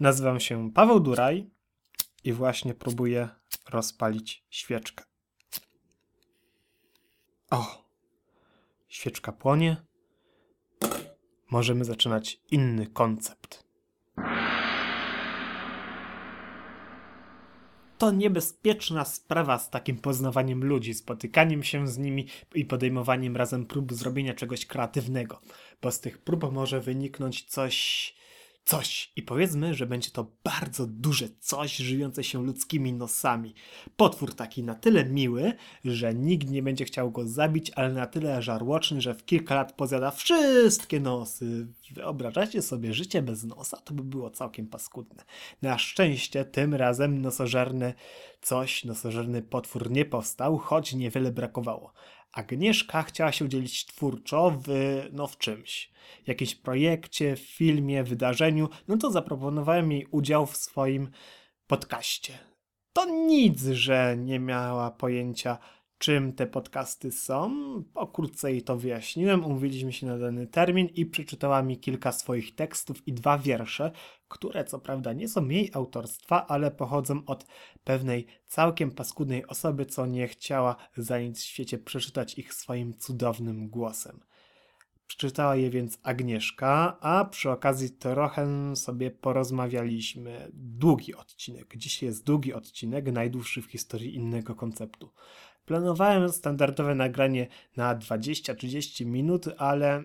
Nazywam się Paweł Duraj i właśnie próbuję rozpalić świeczkę. O! Świeczka płonie. Możemy zaczynać inny koncept. To niebezpieczna sprawa z takim poznawaniem ludzi, spotykaniem się z nimi i podejmowaniem razem prób zrobienia czegoś kreatywnego, bo z tych prób może wyniknąć coś coś i powiedzmy, że będzie to bardzo duże coś żyjące się ludzkimi nosami. Potwór taki na tyle miły, że nikt nie będzie chciał go zabić, ale na tyle żarłoczny, że w kilka lat pozjada wszystkie nosy. Wyobrażacie sobie życie bez nosa? To by było całkiem paskudne. Na szczęście tym razem nosożerny coś, nosożerny potwór nie powstał, choć niewiele brakowało. Agnieszka chciała się udzielić twórczo w, no w czymś, jakimś projekcie, filmie, wydarzeniu, no to zaproponowałem jej udział w swoim podcaście. To nic, że nie miała pojęcia, czym te podcasty są. Pokrótce jej to wyjaśniłem, umówiliśmy się na dany termin i przeczytała mi kilka swoich tekstów i dwa wiersze, które co prawda nie są jej autorstwa, ale pochodzą od pewnej całkiem paskudnej osoby, co nie chciała za nic w świecie przeczytać ich swoim cudownym głosem. Przeczytała je więc Agnieszka, a przy okazji trochę sobie porozmawialiśmy. Długi odcinek. Dzisiaj jest długi odcinek, najdłuższy w historii innego konceptu. Planowałem standardowe nagranie na 20-30 minut, ale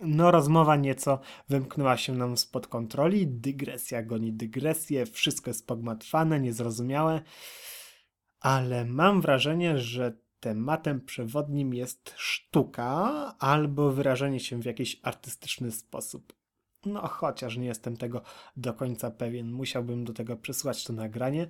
no rozmowa nieco wymknęła się nam spod kontroli, dygresja goni dygresję, wszystko jest pogmatwane, niezrozumiałe, ale mam wrażenie, że tematem przewodnim jest sztuka albo wyrażenie się w jakiś artystyczny sposób. No, chociaż nie jestem tego do końca pewien, musiałbym do tego przysłać to nagranie,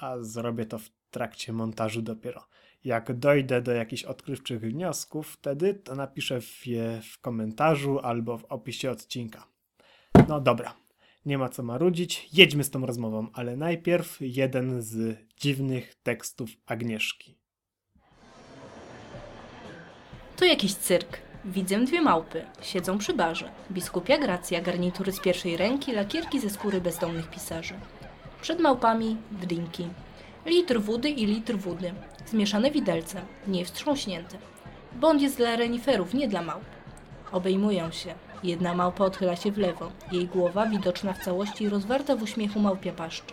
a zrobię to w trakcie montażu dopiero. Jak dojdę do jakichś odkrywczych wniosków, wtedy to napiszę je w komentarzu albo w opisie odcinka. No dobra, nie ma co marudzić, jedźmy z tą rozmową, ale najpierw jeden z dziwnych tekstów Agnieszki. To jakiś cyrk. Widzę dwie małpy. Siedzą przy barze. Biskupia Gracja, garnitury z pierwszej ręki, lakierki ze skóry bezdomnych pisarzy. Przed małpami drinki. Litr wody i litr wody. Zmieszane widelce, nie wstrząśnięte. Bądź jest dla reniferów, nie dla małp. Obejmują się. Jedna małpa odchyla się w lewo. Jej głowa, widoczna w całości, rozwarta w uśmiechu małpia paszcz.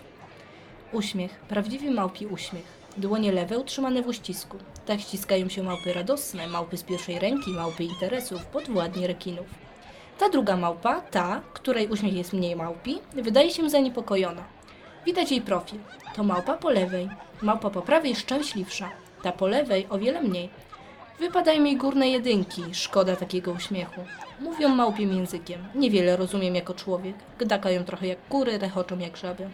Uśmiech, prawdziwy małpi uśmiech. Dłonie lewe utrzymane w uścisku. Tak ściskają się małpy radosne, małpy z pierwszej ręki, małpy interesów, podwładnie rekinów. Ta druga małpa, ta, której uśmiech jest mniej małpi, wydaje się zaniepokojona. Widać jej profil. To małpa po lewej. Małpa po prawej szczęśliwsza. Ta po lewej o wiele mniej. Wypadają mi górne jedynki. Szkoda takiego uśmiechu. Mówią małpim językiem. Niewiele rozumiem jako człowiek. Gdakają trochę jak kury, rechoczą jak żaby.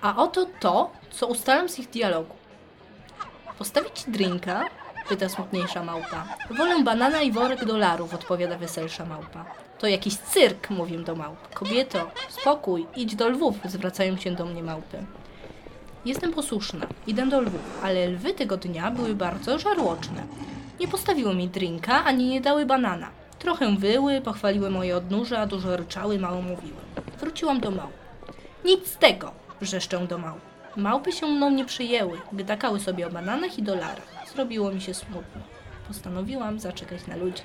A oto to, co ustalam z ich dialogu. Postawić drinka? Pyta smutniejsza małpa. Wolę banana i worek dolarów, odpowiada weselsza małpa. To jakiś cyrk, mówię do małp. Kobieto, spokój, idź do lwów, zwracają się do mnie małpy. Jestem posłuszna, idę do lwów, ale lwy tego dnia były bardzo żarłoczne. Nie postawiły mi drinka, ani nie dały banana. Trochę wyły, pochwaliły moje odnóże, a dużo ryczały, mało mówiły. Wróciłam do małp. Nic z tego, wrzeszczę do małp. Małpy się mną nie przyjęły, gdakały sobie o bananach i dolarach. Zrobiło mi się smutno. Postanowiłam zaczekać na ludzi.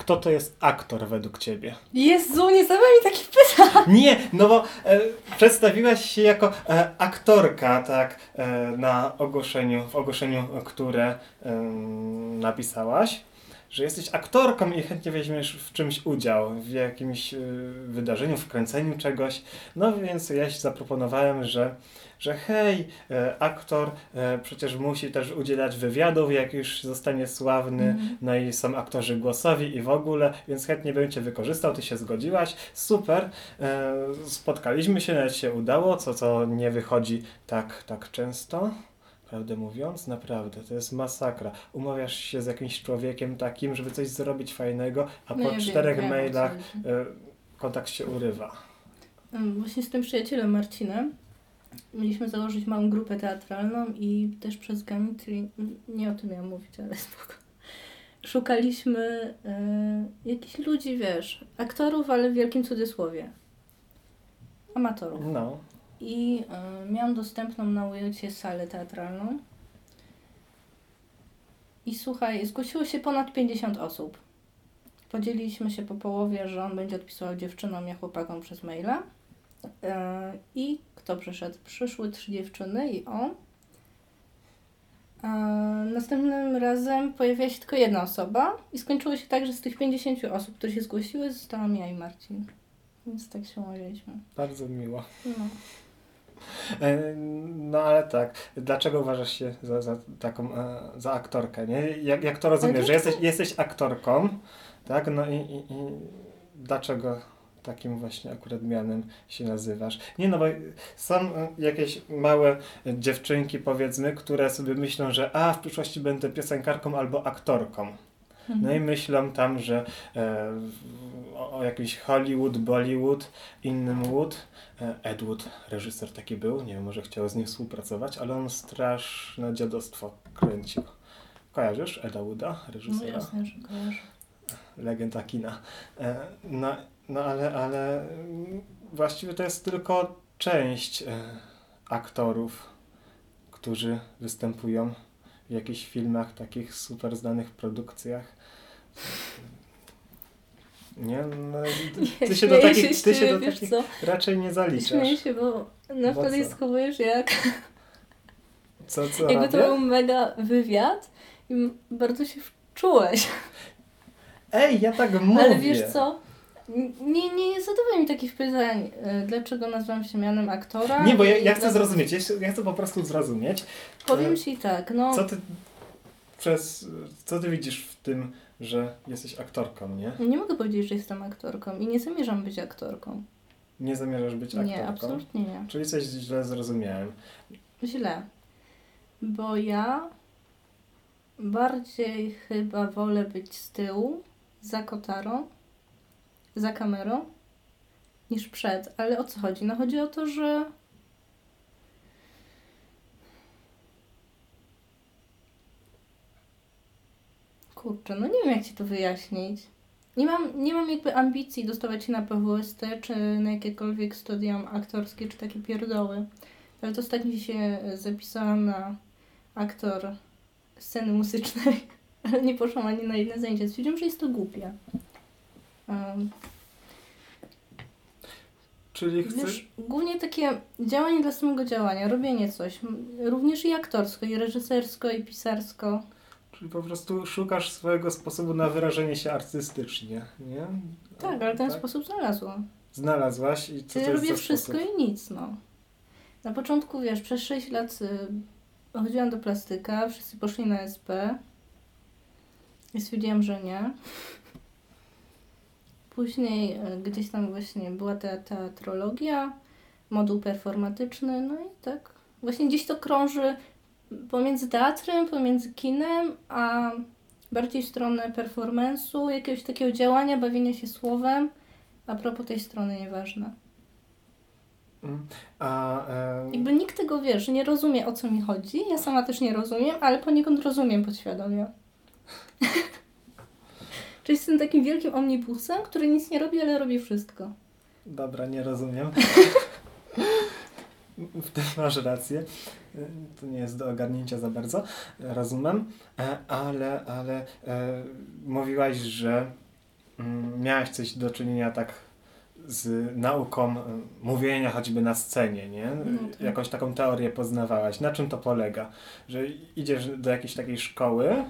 Kto to jest aktor według ciebie? Jezu, nie zadawaj mi takich pytań! Nie, no bo e, przedstawiłaś się jako e, aktorka, tak, e, na ogłoszeniu, w ogłoszeniu, które e, napisałaś, że jesteś aktorką i chętnie weźmiesz w czymś udział, w jakimś e, wydarzeniu, w kręceniu czegoś. No więc ja się zaproponowałem, że że hej, e, aktor e, przecież musi też udzielać wywiadów, jak już zostanie sławny, mm. no i są aktorzy głosowi i w ogóle, więc chętnie bym Cię wykorzystał, Ty się zgodziłaś, super, e, spotkaliśmy się, nawet się udało, co, co nie wychodzi tak, tak często. Prawdę mówiąc, naprawdę, to jest masakra. Umawiasz się z jakimś człowiekiem takim, żeby coś zrobić fajnego, a no po ja czterech wiem, mailach kontakt się urywa. Właśnie z tym przyjacielem Marcinem mieliśmy założyć małą grupę teatralną i też przez Gamitry, nie o tym miałam mówić, ale spoko. szukaliśmy y, jakichś ludzi, wiesz, aktorów, ale w wielkim cudzysłowie. Amatorów. No. I y, miałam dostępną na ujucie salę teatralną. I słuchaj, zgłosiło się ponad 50 osób. Podzieliliśmy się po połowie, że on będzie odpisywał dziewczynom, ja chłopakom przez maila. Y, I kto przyszedł? Przyszły trzy dziewczyny i on. A następnym razem pojawiła się tylko jedna osoba i skończyło się tak, że z tych 50 osób, które się zgłosiły, zostałam ja i Marcin. Więc tak się umawialiśmy. Bardzo miło. No. E, No ale tak, dlaczego uważasz się za, za taką, e, za aktorkę, nie? Jak, jak to rozumiesz, że jesteś, jesteś aktorką, tak? No i, i, i dlaczego takim właśnie akurat mianem się nazywasz? Nie no, bo są e, jakieś małe dziewczynki powiedzmy, które sobie myślą, że a, w przyszłości będę piosenkarką albo aktorką. No i myślą tam, że e, o, o jakimś Hollywood, Bollywood, innym Wood. E, Ed Wood, reżyser taki był, nie wiem, może chciał z nim współpracować, ale on straszne dziadostwo kręcił. Kojarzysz Eda Wooda, No reżysera? jasne, że kojarzę. Legenda kina. E, no, no ale, ale mm, właściwie to jest tylko część e, aktorów, którzy występują w jakichś filmach, takich super znanych produkcjach. Nie, no, ty, ty się do śmieję takich, się ty się do takich raczej nie Śmieję zaliczasz. się, bo na Bo wtedy schowujesz jak Co, co jakby to był mega wywiad i bardzo się wczułeś. Ej, ja tak mówię. Ale wiesz co? Nie, nie zadawaj mi takich pytań, y, dlaczego nazywam się mianem aktora. Nie, bo ja, ja chcę zrozumieć, ja chcę- ja chcę po prostu zrozumieć, Powiem ci tak, no Co ty przez co ty widzisz w tym, że jesteś aktorką, nie? nie mogę powiedzieć, że jestem aktorką i nie zamierzam być aktorką. Nie zamierzasz być aktorką? Nie, absolutnie nie. Czyli coś źle zrozumiałem. Źle. Bo ja bardziej chyba wolę być z tyłu, za kotarą, za kamerą, niż przed. Ale o co chodzi? No chodzi o to, że Kurczę, no nie wiem jak Ci to wyjaśnić. Nie mam, nie mam jakby ambicji dostawać się na PWST, czy na jakiekolwiek studium aktorskie, czy takie pierdoły. Ale to ostatnio się zapisałam na aktor sceny muzycznej, ale nie poszłam ani na jedne zajęcia. Stwierdziłam, że jest to głupie. Um, Czyli chcesz... wiesz, głównie takie działanie dla samego działania, robienie coś, również i aktorsko, i reżysersko, i pisarsko. Czyli po prostu szukasz swojego sposobu na wyrażenie się artystycznie, nie? Tak, ale ten sposób znalazłam. Znalazłaś i co to Czyli jest robię wszystko sposób? i nic, no. Na początku, wiesz, przez 6 lat y, chodziłam do plastyka, wszyscy poszli na SP. I stwierdziłam, że nie. Później y, gdzieś tam właśnie była ta teatrologia, moduł performatyczny, no i tak. Właśnie gdzieś to krąży pomiędzy teatrem, pomiędzy kinem, a bardziej w stronę performance'u, jakiegoś takiego działania, bawienia się słowem. A propos tej strony, nieważne. Mm. A, e, Jakby nikt tego, wiesz, nie rozumie o co mi chodzi. Ja sama też nie rozumiem, ale poniekąd rozumiem podświadomie. Czyli jestem takim wielkim omnibusem, który nic nie robi, ale robi wszystko. Dobra, nie rozumiem. W tym masz rację. To nie jest do ogarnięcia za bardzo. Rozumiem. E, Ale, ale e, mówiłaś, że mm, miałaś coś do czynienia tak z nauką e, mówienia choćby na scenie, nie? No tak. Jakąś taką teorię poznawałaś. Na czym to polega? Że idziesz do jakiejś takiej szkoły,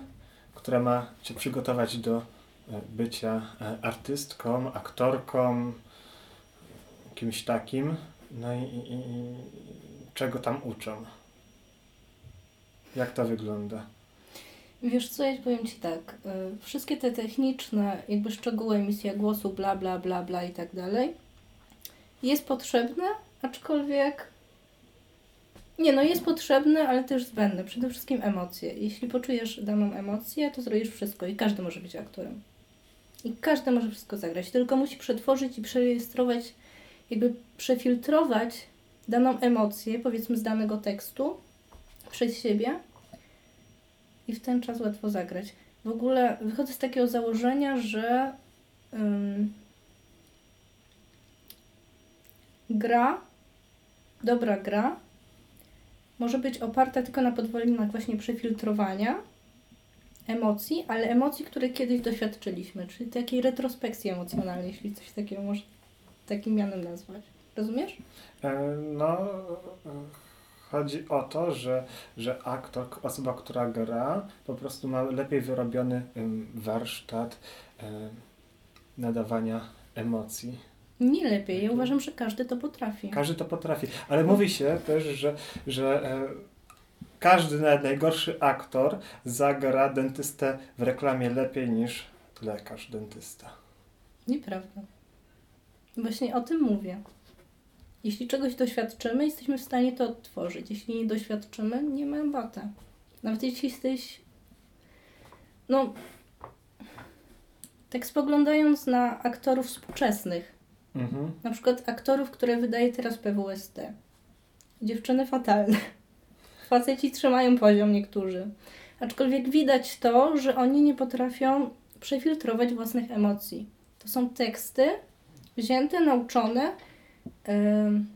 która ma cię przygotować do bycia e, artystką, aktorką, kimś takim. No i, i, i czego tam uczą? Jak to wygląda? Wiesz co, ja powiem Ci tak. y, Wszystkie te techniczne, jakby szczegóły emisja głosu, bla, bla, bla, bla i tak dalej, jest potrzebne, aczkolwiek nie no, jest potrzebne, ale też zbędne. Przede wszystkim emocje. Jeśli poczujesz daną emocję, to zrobisz wszystko i każdy może być aktorem. I każdy może wszystko zagrać, tylko musi przetworzyć i przerejestrować, jakby przefiltrować daną emocję, powiedzmy z danego tekstu, przez siebie i w ten czas łatwo zagrać. w ogóle wychodzę z takiego założenia, że gra, dobra gra, może być oparta tylko na podwalinach właśnie przefiltrowania emocji, ale emocji, które kiedyś doświadczyliśmy, czyli takiej retrospekcji emocjonalnej, jeśli coś takiego można takim mianem nazwać. Rozumiesz? E, No, chodzi o to, że, że aktor, osoba, która gra, po prostu ma lepiej wyrobiony warsztat e, nadawania emocji. Nie lepiej. Ja uważam, że każdy to potrafi. Każdy to potrafi, ale mówi się też, że, że e, każdy nawet najgorszy aktor zagra dentystę w reklamie lepiej niż lekarz dentysta. Nieprawda. Właśnie o tym mówię. Jeśli czegoś doświadczymy, jesteśmy w stanie to odtworzyć. Jeśli nie doświadczymy, nie ma bata. Nawet jeśli jesteś. No. Tak spoglądając na aktorów współczesnych, Mhm. na przykład aktorów, które wydaje teraz PWST. Dziewczyny fatalne. Faceci trzymają poziom niektórzy. Aczkolwiek widać to, że oni nie potrafią przefiltrować własnych emocji. To są teksty wzięte, nauczone, em,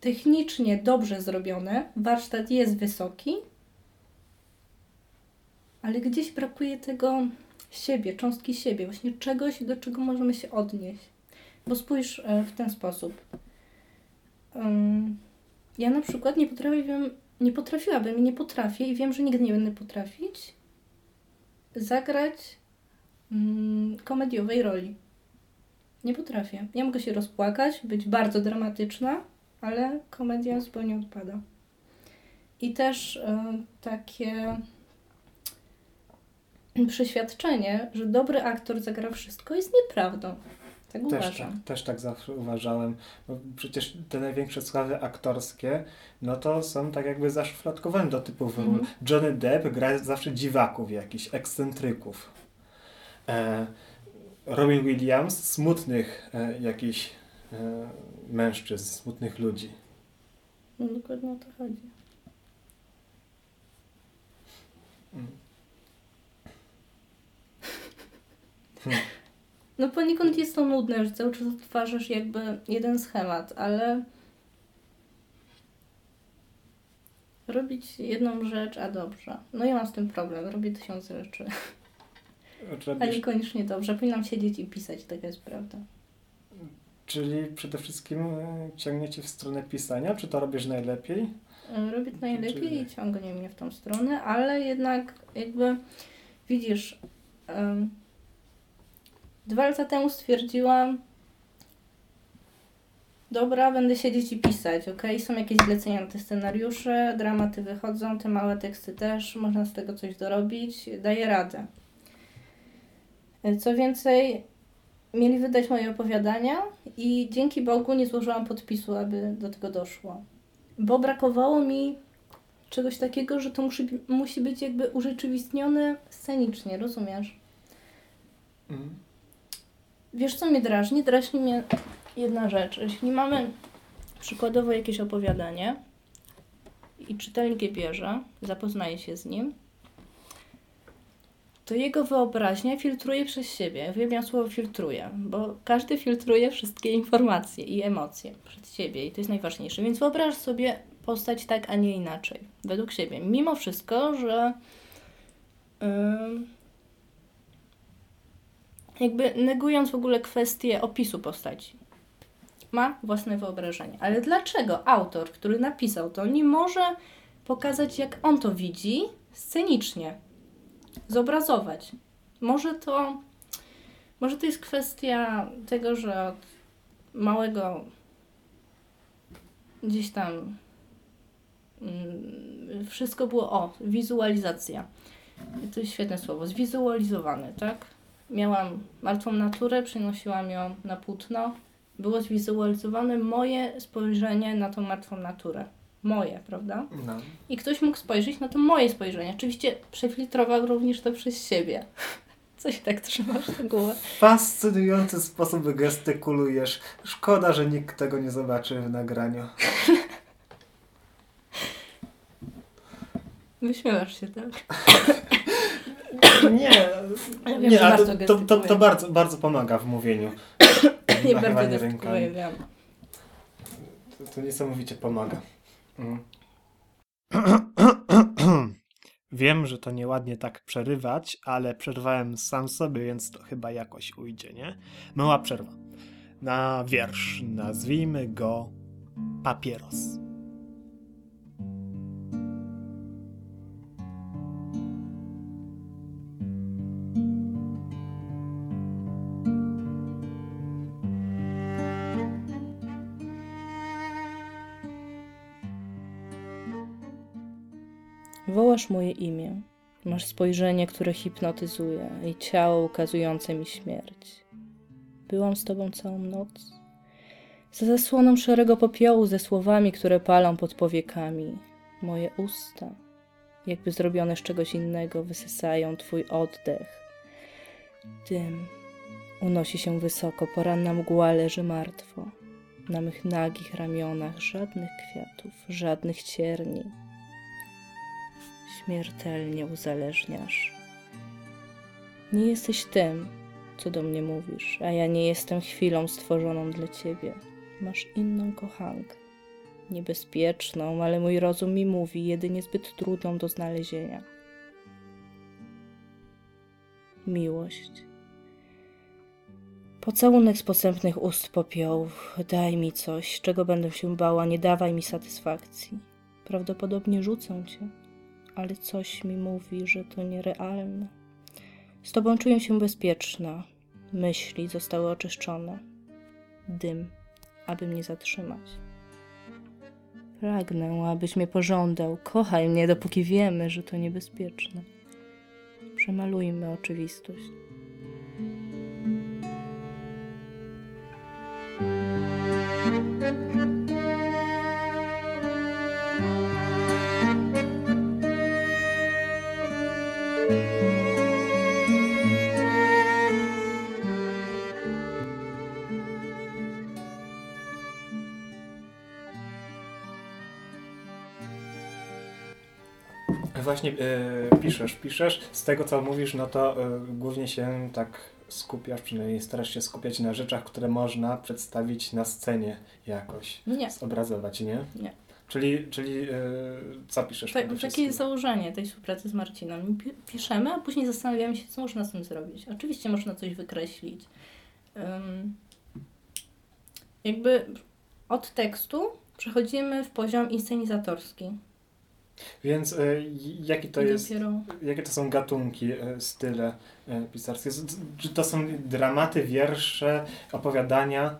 technicznie dobrze zrobione. Warsztat jest wysoki, ale gdzieś brakuje tego siebie, cząstki siebie, właśnie czegoś, do czego możemy się odnieść. Bo spójrz e, w ten sposób. Ym, ja na przykład nie potrafię, nie potrafiłabym i nie potrafię i wiem, że nigdy nie będę potrafić zagrać mm, komediowej roli. Nie potrafię. Ja mogę się rozpłakać, być bardzo dramatyczna, ale komedia zupełnie odpada. I też e, takie przeświadczenie, że dobry aktor zagra wszystko, jest nieprawdą. Tak Też tak, też tak zawsze uważałem. Bo przecież te największe sławy aktorskie, no to są tak jakby zaszufladkowane do typów ról. Mhm. Johnny Depp gra zawsze dziwaków jakichś, ekscentryków. E, Robin Williams smutnych e, jakichś e, mężczyzn, smutnych ludzi. No, dokładnie o to chodzi. Mm. No poniekąd jest to nudne, że cały czas odtwarzasz jakby jeden schemat, ale robić jedną rzecz, a dobrze. No ja mam z tym problem, robię tysiące rzeczy, Robisz, niekoniecznie dobrze. Powinnam siedzieć i pisać, taka jest prawda. czyli przede wszystkim e, ciągniecie w stronę pisania, czy to robisz najlepiej? E, Robię to najlepiej i ciągnie mnie w tą stronę, ale jednak jakby widzisz, dwa lata temu stwierdziłam, dobra, będę siedzieć i pisać, ok? Są jakieś zlecenia na te scenariusze, dramaty wychodzą, te małe teksty też, można z tego coś dorobić, daję radę. Co więcej, mieli wydać moje opowiadania i dzięki Bogu nie złożyłam podpisu, aby do tego doszło bo brakowało mi czegoś takiego, że to musi, musi być jakby urzeczywistnione scenicznie, rozumiesz? Mm. Wiesz, co mnie drażni? Drażni mnie jedna rzecz. Jeśli mamy przykładowo jakieś opowiadanie i czytelnik je bierze, zapoznaje się z nim, to jego wyobraźnia filtruje przez siebie. Uwielbiam słowo filtruje, bo każdy filtruje wszystkie informacje i emocje przed siebie i to jest najważniejsze. Więc wyobraź sobie postać tak, a nie inaczej, według siebie. Mimo wszystko, że ym, jakby negując w ogóle kwestię opisu postaci. Ma własne wyobrażenie. Ale dlaczego autor, który napisał to, nie może pokazać, jak on to widzi scenicznie? Zobrazować. Może to, może to jest kwestia tego, że od małego gdzieś tam mm, wszystko było o, wizualizacja. To jest świetne słowo, zwizualizowane, tak? Miałam martwą naturę, przenosiłam ją na płótno. Było zwizualizowane moje spojrzenie na tą martwą naturę. Moje, prawda? No. I ktoś mógł spojrzeć na to moje spojrzenie. Oczywiście przefiltrował również to przez siebie. Coś tak trzymasz tę głowę. Fascynujący sposób gestykulujesz. Szkoda, że nikt tego nie zobaczy w nagraniu. Wyśmiewasz się, tak? Nie, Ja wiem, nie ale to, bardzo to, to, to bardzo, bardzo pomaga w mówieniu. Nie bardzo rękami. gestykuję, wiem. To, to niesamowicie pomaga. Mm. Wiem, że to nieładnie tak przerywać, ale przerwałem sam sobie, więc to chyba jakoś ujdzie, nie? Mała przerwa. Na wiersz nazwijmy go Papieros. Wołasz moje imię. Masz spojrzenie, które hipnotyzuje i ciało ukazujące mi śmierć. Byłam z tobą całą noc. Za zasłoną szarego popiołu ze słowami, które palą pod powiekami. Moje usta, jakby zrobione z czegoś innego, wysysają twój oddech. Dym unosi się wysoko, poranna mgła leży martwo. Na mych nagich ramionach żadnych kwiatów, żadnych cierni śmiertelnie uzależniasz. Nie jesteś tym, co do mnie mówisz, a ja nie jestem chwilą stworzoną dla ciebie. Masz inną kochankę. Niebezpieczną, ale mój rozum mi mówi, jedynie zbyt trudną do znalezienia. Miłość. Pocałunek z posępnych ust popiołów. Daj mi coś, czego będę się bała, nie dawaj mi satysfakcji. Prawdopodobnie rzucę cię ale coś mi mówi, że to nierealne. Z tobą czuję się bezpieczna. Myśli zostały oczyszczone. Dym, aby mnie zatrzymać. Pragnę, abyś mnie pożądał. Kochaj mnie, dopóki wiemy, że to niebezpieczne. Przemalujmy oczywistość. Właśnie e, piszesz, piszesz. Z tego co mówisz, no to e, głównie się tak skupiasz, przynajmniej starasz się skupiać na rzeczach, które można przedstawić na scenie jakoś. Nie. Zobrazować, nie? Nie. Czyli, czyli e, co piszesz? Tak, przede takie jest założenie tej współpracy z Marcinem. Pi- Piszemy, a później zastanawiamy się, co można z tym zrobić. Oczywiście można coś wykreślić. Ym, jakby od tekstu przechodzimy w poziom inscenizatorski. Więc e, jaki to jest, Dopiero jakie to są gatunki, e, style e, pisarskie? Czy to są dramaty, wiersze, opowiadania,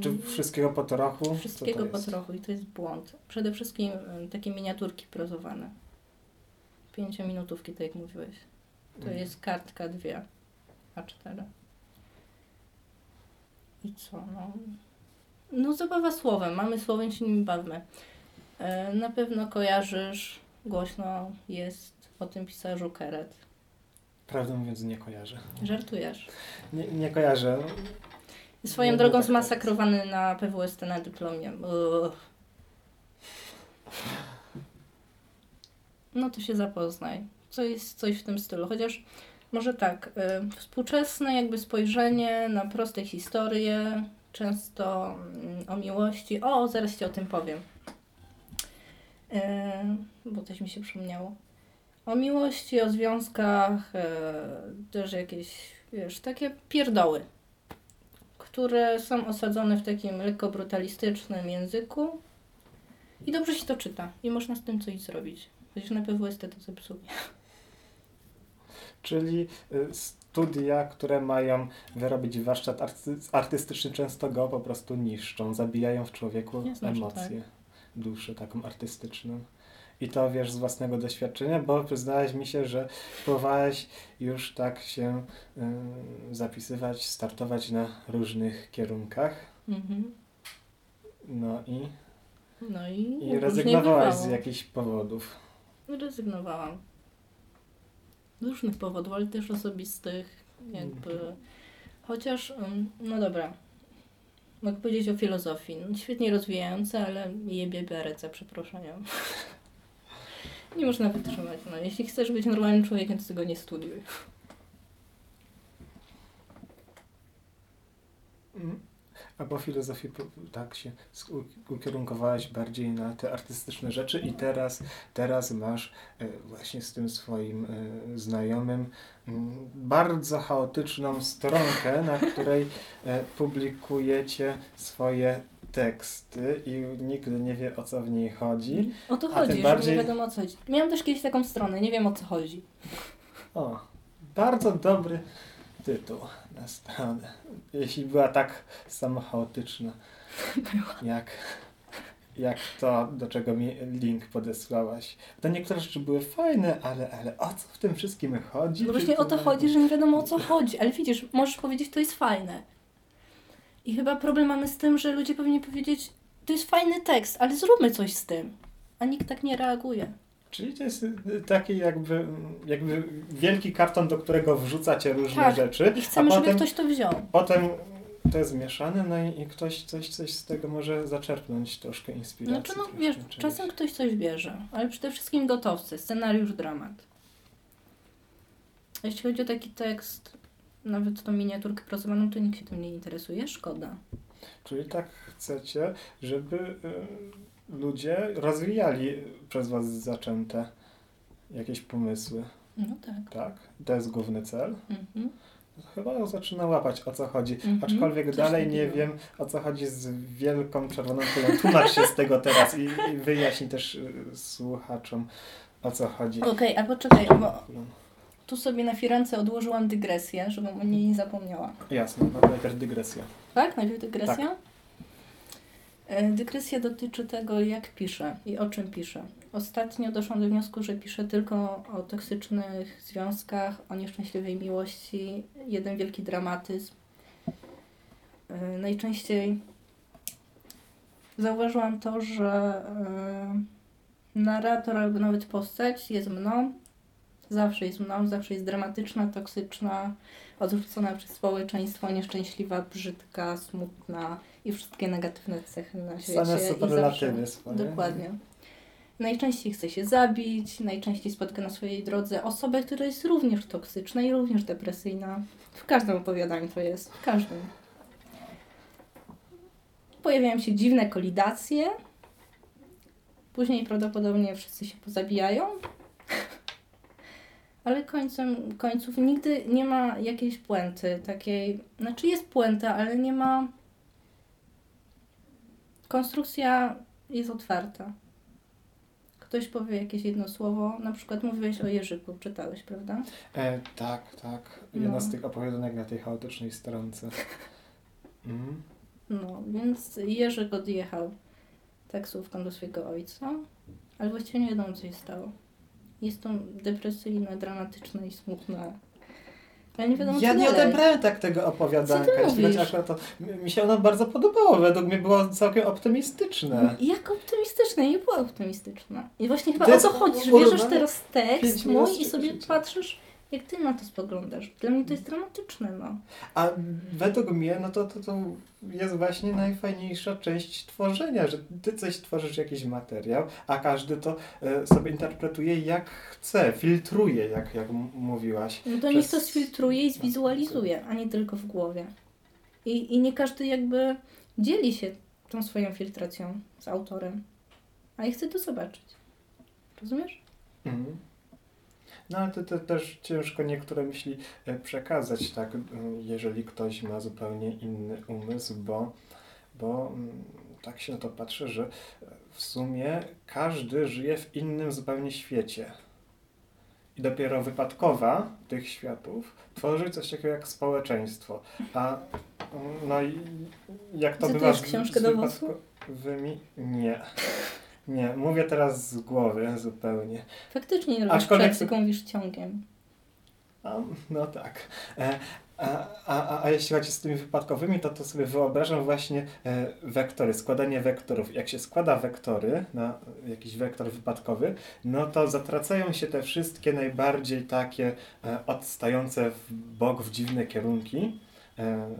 czy wszystkiego po trochu? Mm. wszystkiego po trochu i to jest błąd. Przede wszystkim takie miniaturki prozowane. Pięciominutówki, tak jak mówiłeś. To Mhm. jest kartka dwie, A4. I co, no... No zabawa słowem, mamy słowem, się nim bawmy. E, na pewno kojarzysz, głośno jest o tym pisarzu Keret. Prawdę mówiąc, nie kojarzę. Żartujesz. Nie, nie kojarzę. Swoją Nie, drogą tak zmasakrowany na PWST na dyplomie. Ugh. No to się zapoznaj. Co jest coś w tym stylu. Chociaż może tak, y, współczesne jakby spojrzenie na proste historie, często mm, o miłości. O, zaraz Ci o tym powiem. Y, bo coś mi się przypomniało. O miłości, o związkach, y, też jakieś, wiesz, takie pierdoły które są osadzone w takim lekko brutalistycznym języku i dobrze się to czyta i można z tym coś zrobić. Chociaż na PWST to zepsuje. Czyli y, studia, które mają wyrobić warsztat arty artystyczny, często go po prostu niszczą, zabijają w człowieku znaczy, emocje, duszę taką artystyczną. I to wiesz z własnego doświadczenia, bo przyznałeś mi się, że próbowałeś już tak się y, zapisywać, startować na różnych kierunkach. Mhm. No i, No i, i rezygnowałaś z jakichś powodów. Rezygnowałam. Z różnych powodów, ale też osobistych. Jakby. Chociaż, ym, no dobra. Mogę powiedzieć o filozofii. No, świetnie rozwijające, ale jebie beret za przeproszeniem. Nie można wytrzymać. No, jeśli chcesz być normalnym człowiekiem, to tego nie studiuj. Mm. A po filozofii tak się ukierunkowałaś bardziej na te artystyczne rzeczy i teraz, teraz masz e, właśnie z tym swoim e, znajomym mm, bardzo chaotyczną stronkę, na której e, publikujecie swoje teksty i nigdy nie wie o co w niej chodzi. O to chodzi, bardziej- nie wiadomo o co chodzi. Miałam też kiedyś taką stronę, nie wiem o co chodzi. O, bardzo dobry tytuł na stronę. Jeśli była tak samo chaotyczna, jak, jak to, do czego mi link podesłałaś. To niektóre rzeczy były fajne, ale, ale o co w tym wszystkim chodzi? No właśnie o to- chodzi, że nie wiadomo o co chodzi, ale widzisz, możesz powiedzieć, to jest fajne. I chyba problem mamy z tym, że ludzie powinni powiedzieć, to jest fajny tekst, ale zróbmy coś z tym. A nikt tak nie reaguje. Czyli to jest y, taki jakby, jakby wielki karton, do którego wrzucacie różne Tak, rzeczy, I chcemy, a żeby potem, ktoś to wziął. potem to jest mieszane, no i, i ktoś coś, coś z tego może zaczerpnąć troszkę inspiracji. Znaczy, no wiesz, czegoś. czasem ktoś coś bierze, ale przede wszystkim gotowcy, scenariusz, dramat. Jeśli chodzi o taki tekst, nawet tą miniaturkę pracowaną, to nikt się tym nie interesuje, szkoda. Czyli tak chcecie, żeby y, ludzie rozwijali przez was zaczęte jakieś pomysły, No tak. tak? To jest główny cel. Mhm. Chyba zaczyna łapać o co chodzi. Mhm. Aczkolwiek Coś dalej nie wiem o co chodzi z wielką czerwoną kulą. Tłumacz się z tego teraz i, i wyjaśnij też y, słuchaczom o co chodzi. Okej, a poczekaj, bo No, tu sobie na firance odłożyłam dygresję, żebym o niej nie zapomniała. Jasne, no najpierw dygresja. Tak? Najpierw dygresja? E, Dygresja dotyczy tego, jak piszę i o czym piszę. Ostatnio doszłam do wniosku, że piszę tylko o toksycznych związkach, o nieszczęśliwej miłości, jeden wielki dramatyzm. E, Najczęściej zauważyłam to, że e, narrator albo nawet postać jest mną, zawsze jest mną, zawsze jest dramatyczna, toksyczna, odrzucona przez społeczeństwo, nieszczęśliwa, brzydka, smutna i wszystkie negatywne cechy na świecie. Same superlatywy swoje. Dokładnie. Najczęściej chce się zabić, najczęściej spotka na swojej drodze osobę, która jest również toksyczna i również depresyjna. W każdym opowiadaniu to jest, w każdym. Pojawiają się dziwne kolidacje. Później prawdopodobnie wszyscy się pozabijają. Ale końcem końców nigdy nie ma jakiejś puenty takiej. Znaczy jest puenta, ale nie ma. Konstrukcja jest otwarta. Ktoś powie jakieś jedno słowo, na przykład mówiłeś o Jerzyku, czytałeś, prawda? E, tak, tak. Jedno No. z tych opowiadanek na tej chaotycznej stronce. Mm. No, więc Jerzyk odjechał taksówką do swojego ojca, ale właściwie nie wiadomo, co się stało. Jest to depresyjne, dramatyczne i smutne. Ale nie wiadomo, Ja nie dalej. odebrałem tak tego opowiadanka. Co to, mi się ono bardzo podobało. Według mnie było całkiem optymistyczne. Jak optymistyczne? Nie była optymistyczna. I właśnie chyba To o to chodzi, że bierzesz teraz tekst mój i sobie patrzysz, jak ty na to spoglądasz. Dla mnie to jest dramatyczne, no. A według mnie, no to, to, to jest właśnie najfajniejsza część tworzenia, że ty coś tworzysz, jakiś materiał, a każdy to e, sobie interpretuje jak chce, filtruje, jak, jak mówiłaś. No to Przez- niech to sfiltruje i zwizualizuje, a nie tylko w głowie. I, I nie każdy jakby dzieli się tą swoją filtracją z autorem. A ja chcę to zobaczyć. Rozumiesz? Mhm. No ale to, to też ciężko niektóre myśli e, przekazać, tak, jeżeli ktoś ma zupełnie inny umysł, bo, bo tak się na to patrzy, że w sumie każdy żyje w innym zupełnie świecie. I dopiero wypadkowa tych światów tworzy coś takiego jak społeczeństwo. A no i jak to bywa z- książkę z wypadkowymi? Nie. Nie, mówię teraz z głowy zupełnie. Faktycznie nie robisz Aczkolwiek- pracy, tylko mówisz ciągiem. A, no tak. E, a, a, a jeśli chodzi z tymi wypadkowymi, to, to sobie wyobrażam właśnie e, wektory, składanie wektorów. Jak się składa wektory na jakiś wektor wypadkowy, no to zatracają się te wszystkie najbardziej takie e, odstające w bok w dziwne kierunki,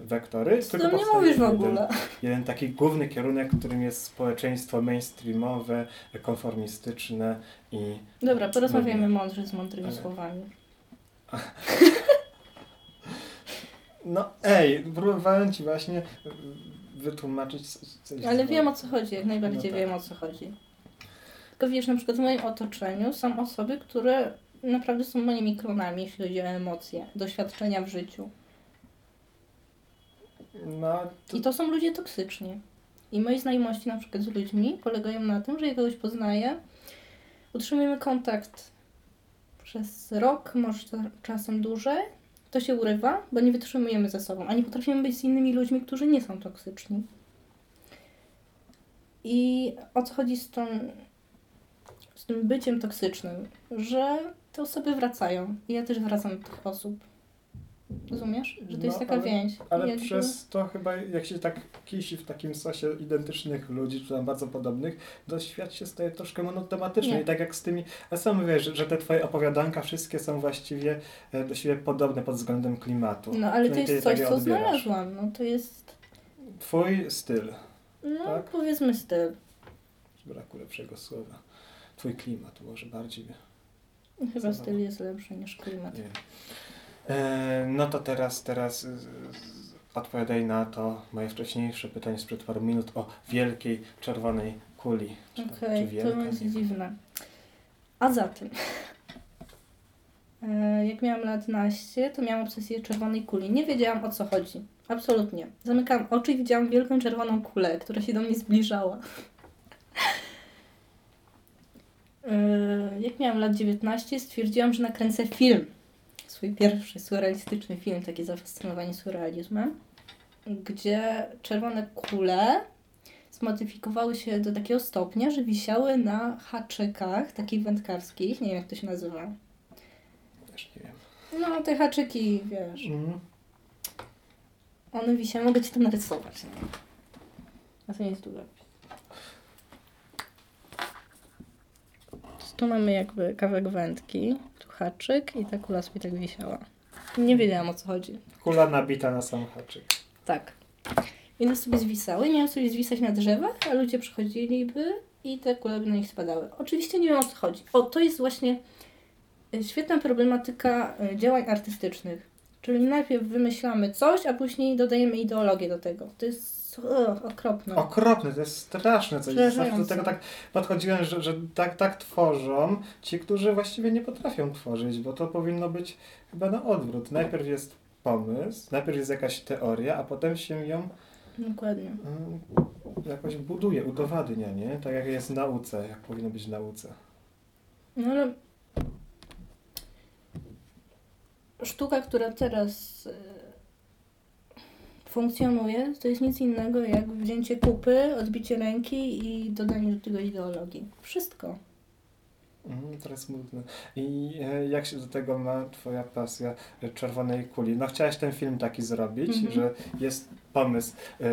wektory. Tylko do mnie powstaje mówisz w jeden- ogóle? Jeden taki główny kierunek, którym jest społeczeństwo mainstreamowe, konformistyczne i Dobra, porozmawiajmy mądrze z mądrymi Ale- słowami. no ej, próbowałem ci właśnie wytłumaczyć. Ale z- wiem o co chodzi, jak najbardziej No tak. wiem o co chodzi. Tylko wiesz, na przykład w moim otoczeniu są osoby, które naprawdę są moimi klonami, jeśli chodzi o emocje, doświadczenia w życiu. No, to, I to są ludzie toksyczni. I moje znajomości na przykład z ludźmi polegają na tym, że ja kogoś poznaję, utrzymujemy kontakt przez rok, może cza- czasem dłużej, to się urywa, bo nie wytrzymujemy ze sobą, a nie potrafimy być z innymi ludźmi, którzy nie są toksyczni. I o co chodzi z tą z tym byciem toksycznym, że te osoby wracają. I ja też wracam do tych osób. Rozumiesz? Że to No, jest taka ale- więź. ale Jakby- przez to chyba, jak się tak kisi w takim sosie identycznych ludzi, czy tam bardzo podobnych, to świat się staje troszkę monotematyczny. Nie. I tak jak z tymi, a sam wiesz, że te twoje opowiadanka wszystkie są właściwie e, do siebie podobne pod względem klimatu. No ale to jest coś, co znalazłam. No to jest, Twój styl. no Tak? powiedzmy styl. Brakuje lepszego słowa. Twój klimat może bardziej. Chyba styl jest lepszy niż klimat. Nie no to teraz, teraz odpowiadaj na to moje wcześniejsze pytanie sprzed paru minut o wielkiej czerwonej kuli. Okej, czy wielka? to wiem. dziwne. A zatem, e, jak miałam lat 11, to miałam obsesję czerwonej kuli. Nie wiedziałam o co chodzi. Absolutnie. Zamykałam oczy i widziałam wielką czerwoną kulę, która się do mnie zbliżała. E, Jak miałam lat 19, stwierdziłam, że nakręcę film. Swój pierwszy surrealistyczny film, takie zafascynowanie surrealizmem, gdzie czerwone kule zmodyfikowały się do takiego stopnia, że wisiały na haczykach takich wędkarskich, nie wiem jak to się nazywa. Też nie wiem. No, te haczyki, wiesz, Mhm. one wisiały, mogę ci to narysować. Nie? A to nie jest długo. Tu mamy jakby kawałek wędki, haczyk i ta kula sobie tak wisiała. Nie wiedziałam o co chodzi. Kula nabita na sam haczyk. Tak. I one sobie zwisały, miały sobie zwisać na drzewach, a ludzie przychodziliby i te kule by na nich spadały. Oczywiście nie wiem o co chodzi. O, to jest właśnie e, świetna problematyka e, działań artystycznych. Czyli najpierw wymyślamy coś, a później dodajemy ideologię do tego. To jest okropne. Okropne, to jest straszne coś. Zawsze do tego tak podchodziłem, że, że tak, tak tworzą ci, którzy właściwie nie potrafią tworzyć, bo to powinno być chyba na odwrót. Najpierw jest pomysł, najpierw jest jakaś teoria, a potem się ją Dokładnie. mm, jakoś buduje, udowadnia, nie? Tak jak jest w nauce, jak powinno być w nauce. No ale sztuka, która teraz e, funkcjonuje, to jest nic innego jak wzięcie kupy, odbicie ręki i dodanie do tego ideologii. Wszystko. Mhm, teraz smutne. I e, jak się do tego ma twoja pasja e, czerwonej kuli? No chciałaś ten film taki zrobić, Mhm. że jest pomysł e,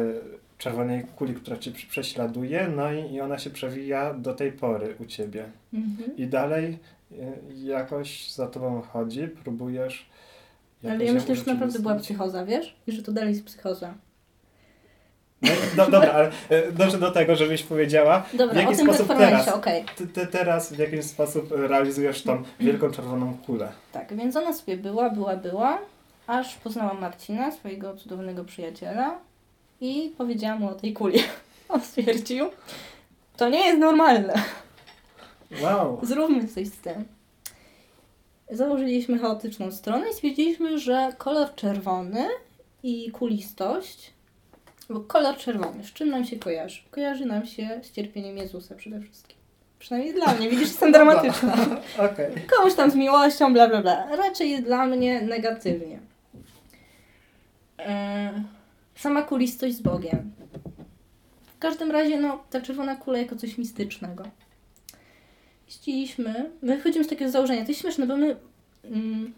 czerwonej kuli, która cię prześladuje, no i, i ona się przewija do tej pory u ciebie. Mhm. I dalej e, jakoś za tobą chodzi, próbujesz. Ale ja myślę, że naprawdę była psychoza, wiesz? I że to dalej jest psychoza. No, no, dobra, ale e, dążę do tego, żebyś powiedziała, w Dobra, jaki o tym sposób teraz, okej. ty, ty teraz w jakiś sposób realizujesz tą wielką czerwoną kulę. Tak, więc ona sobie była, była, była, aż poznałam Marcina, swojego cudownego przyjaciela i powiedziałam mu o tej kuli. On stwierdził, to nie jest normalne. Wow! Zróbmy coś z tym. Założyliśmy chaotyczną stronę i stwierdziliśmy, że kolor czerwony i kulistość, bo kolor czerwony, z czym nam się kojarzy? Kojarzy nam się z cierpieniem Jezusa przede wszystkim. Przynajmniej dla mnie, widzisz, jestem dramatyczna. Okej. Komuś tam z miłością, bla bla bla. Raczej dla mnie negatywnie. E, Sama kulistość z Bogiem. W każdym razie, no, ta czerwona kula jako coś mistycznego. Ściliśmy, my wychodzimy z takiego założenia, to jest śmieszne, bo my mm,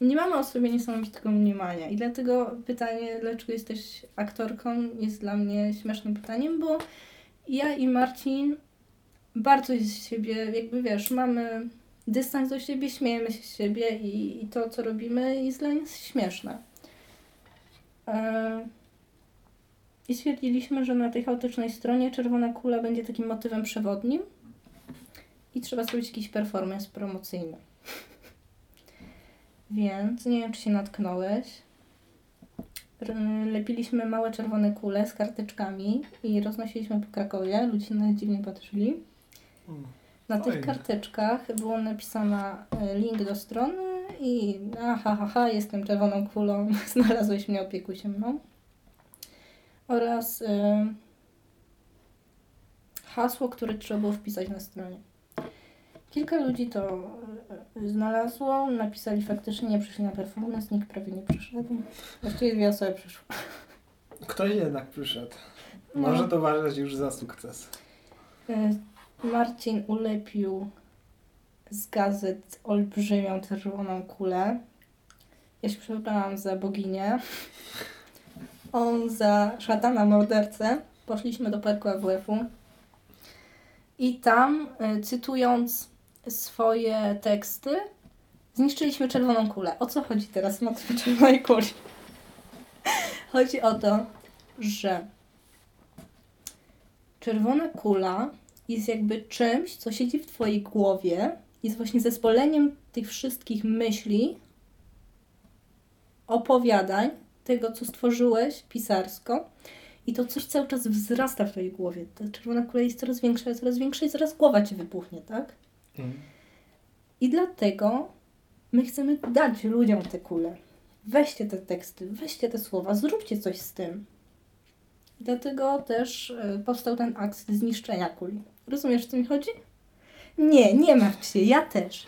nie mamy o sobie niesamowitego mniemania i dlatego pytanie, dlaczego jesteś aktorką, jest dla mnie śmiesznym pytaniem, bo ja i Marcin bardzo z siebie, jakby wiesz, mamy dystans do siebie, śmiejemy się z siebie i, i to, co robimy jest dla nas śmieszne. E, I stwierdziliśmy, że na tej chaotycznej stronie czerwona kula będzie takim motywem przewodnim i trzeba zrobić jakiś performance promocyjny. Więc nie wiem, czy się natknąłeś. Lepiliśmy małe czerwone kule z karteczkami i roznosiliśmy po Krakowie. Ludzie na dziwnie patrzyli. Na tych karteczkach było napisana e, link do strony i aha, ha, ha, jestem czerwoną kulą, znalazłeś mnie, opiekuj się mną. Oraz e, hasło, które trzeba było wpisać na stronie. Kilka ludzi to e, znalazło, napisali faktycznie, nie przyszli na performance, nikt prawie nie przyszedł. Właściwie dwie osoby przyszły. Ktoś jednak przyszedł. No. Może to uważać już za sukces. E, Marcin ulepił z gazet olbrzymią czerwoną kulę. Ja się przebrałam za boginię. On za szatana mordercę. Poszliśmy do parku AWF-u. I tam, e, cytując swoje teksty, zniszczyliśmy czerwoną kulę. O co chodzi teraz motywie czerwonej kuli? Chodzi o to, że czerwona kula jest jakby czymś, co siedzi w Twojej głowie, jest właśnie zespoleniem tych wszystkich myśli, opowiadań, tego, co stworzyłeś pisarsko i to coś cały czas wzrasta w Twojej głowie. Ta czerwona kula jest coraz większa, coraz większa i zaraz głowa Ci wybuchnie, tak? Mm. I dlatego my chcemy dać ludziom te kule. Weźcie te teksty, weźcie te słowa, zróbcie coś z tym. Dlatego też y, powstał ten akt zniszczenia kuli. Rozumiesz, o co mi chodzi? Nie, nie martw się, ja też.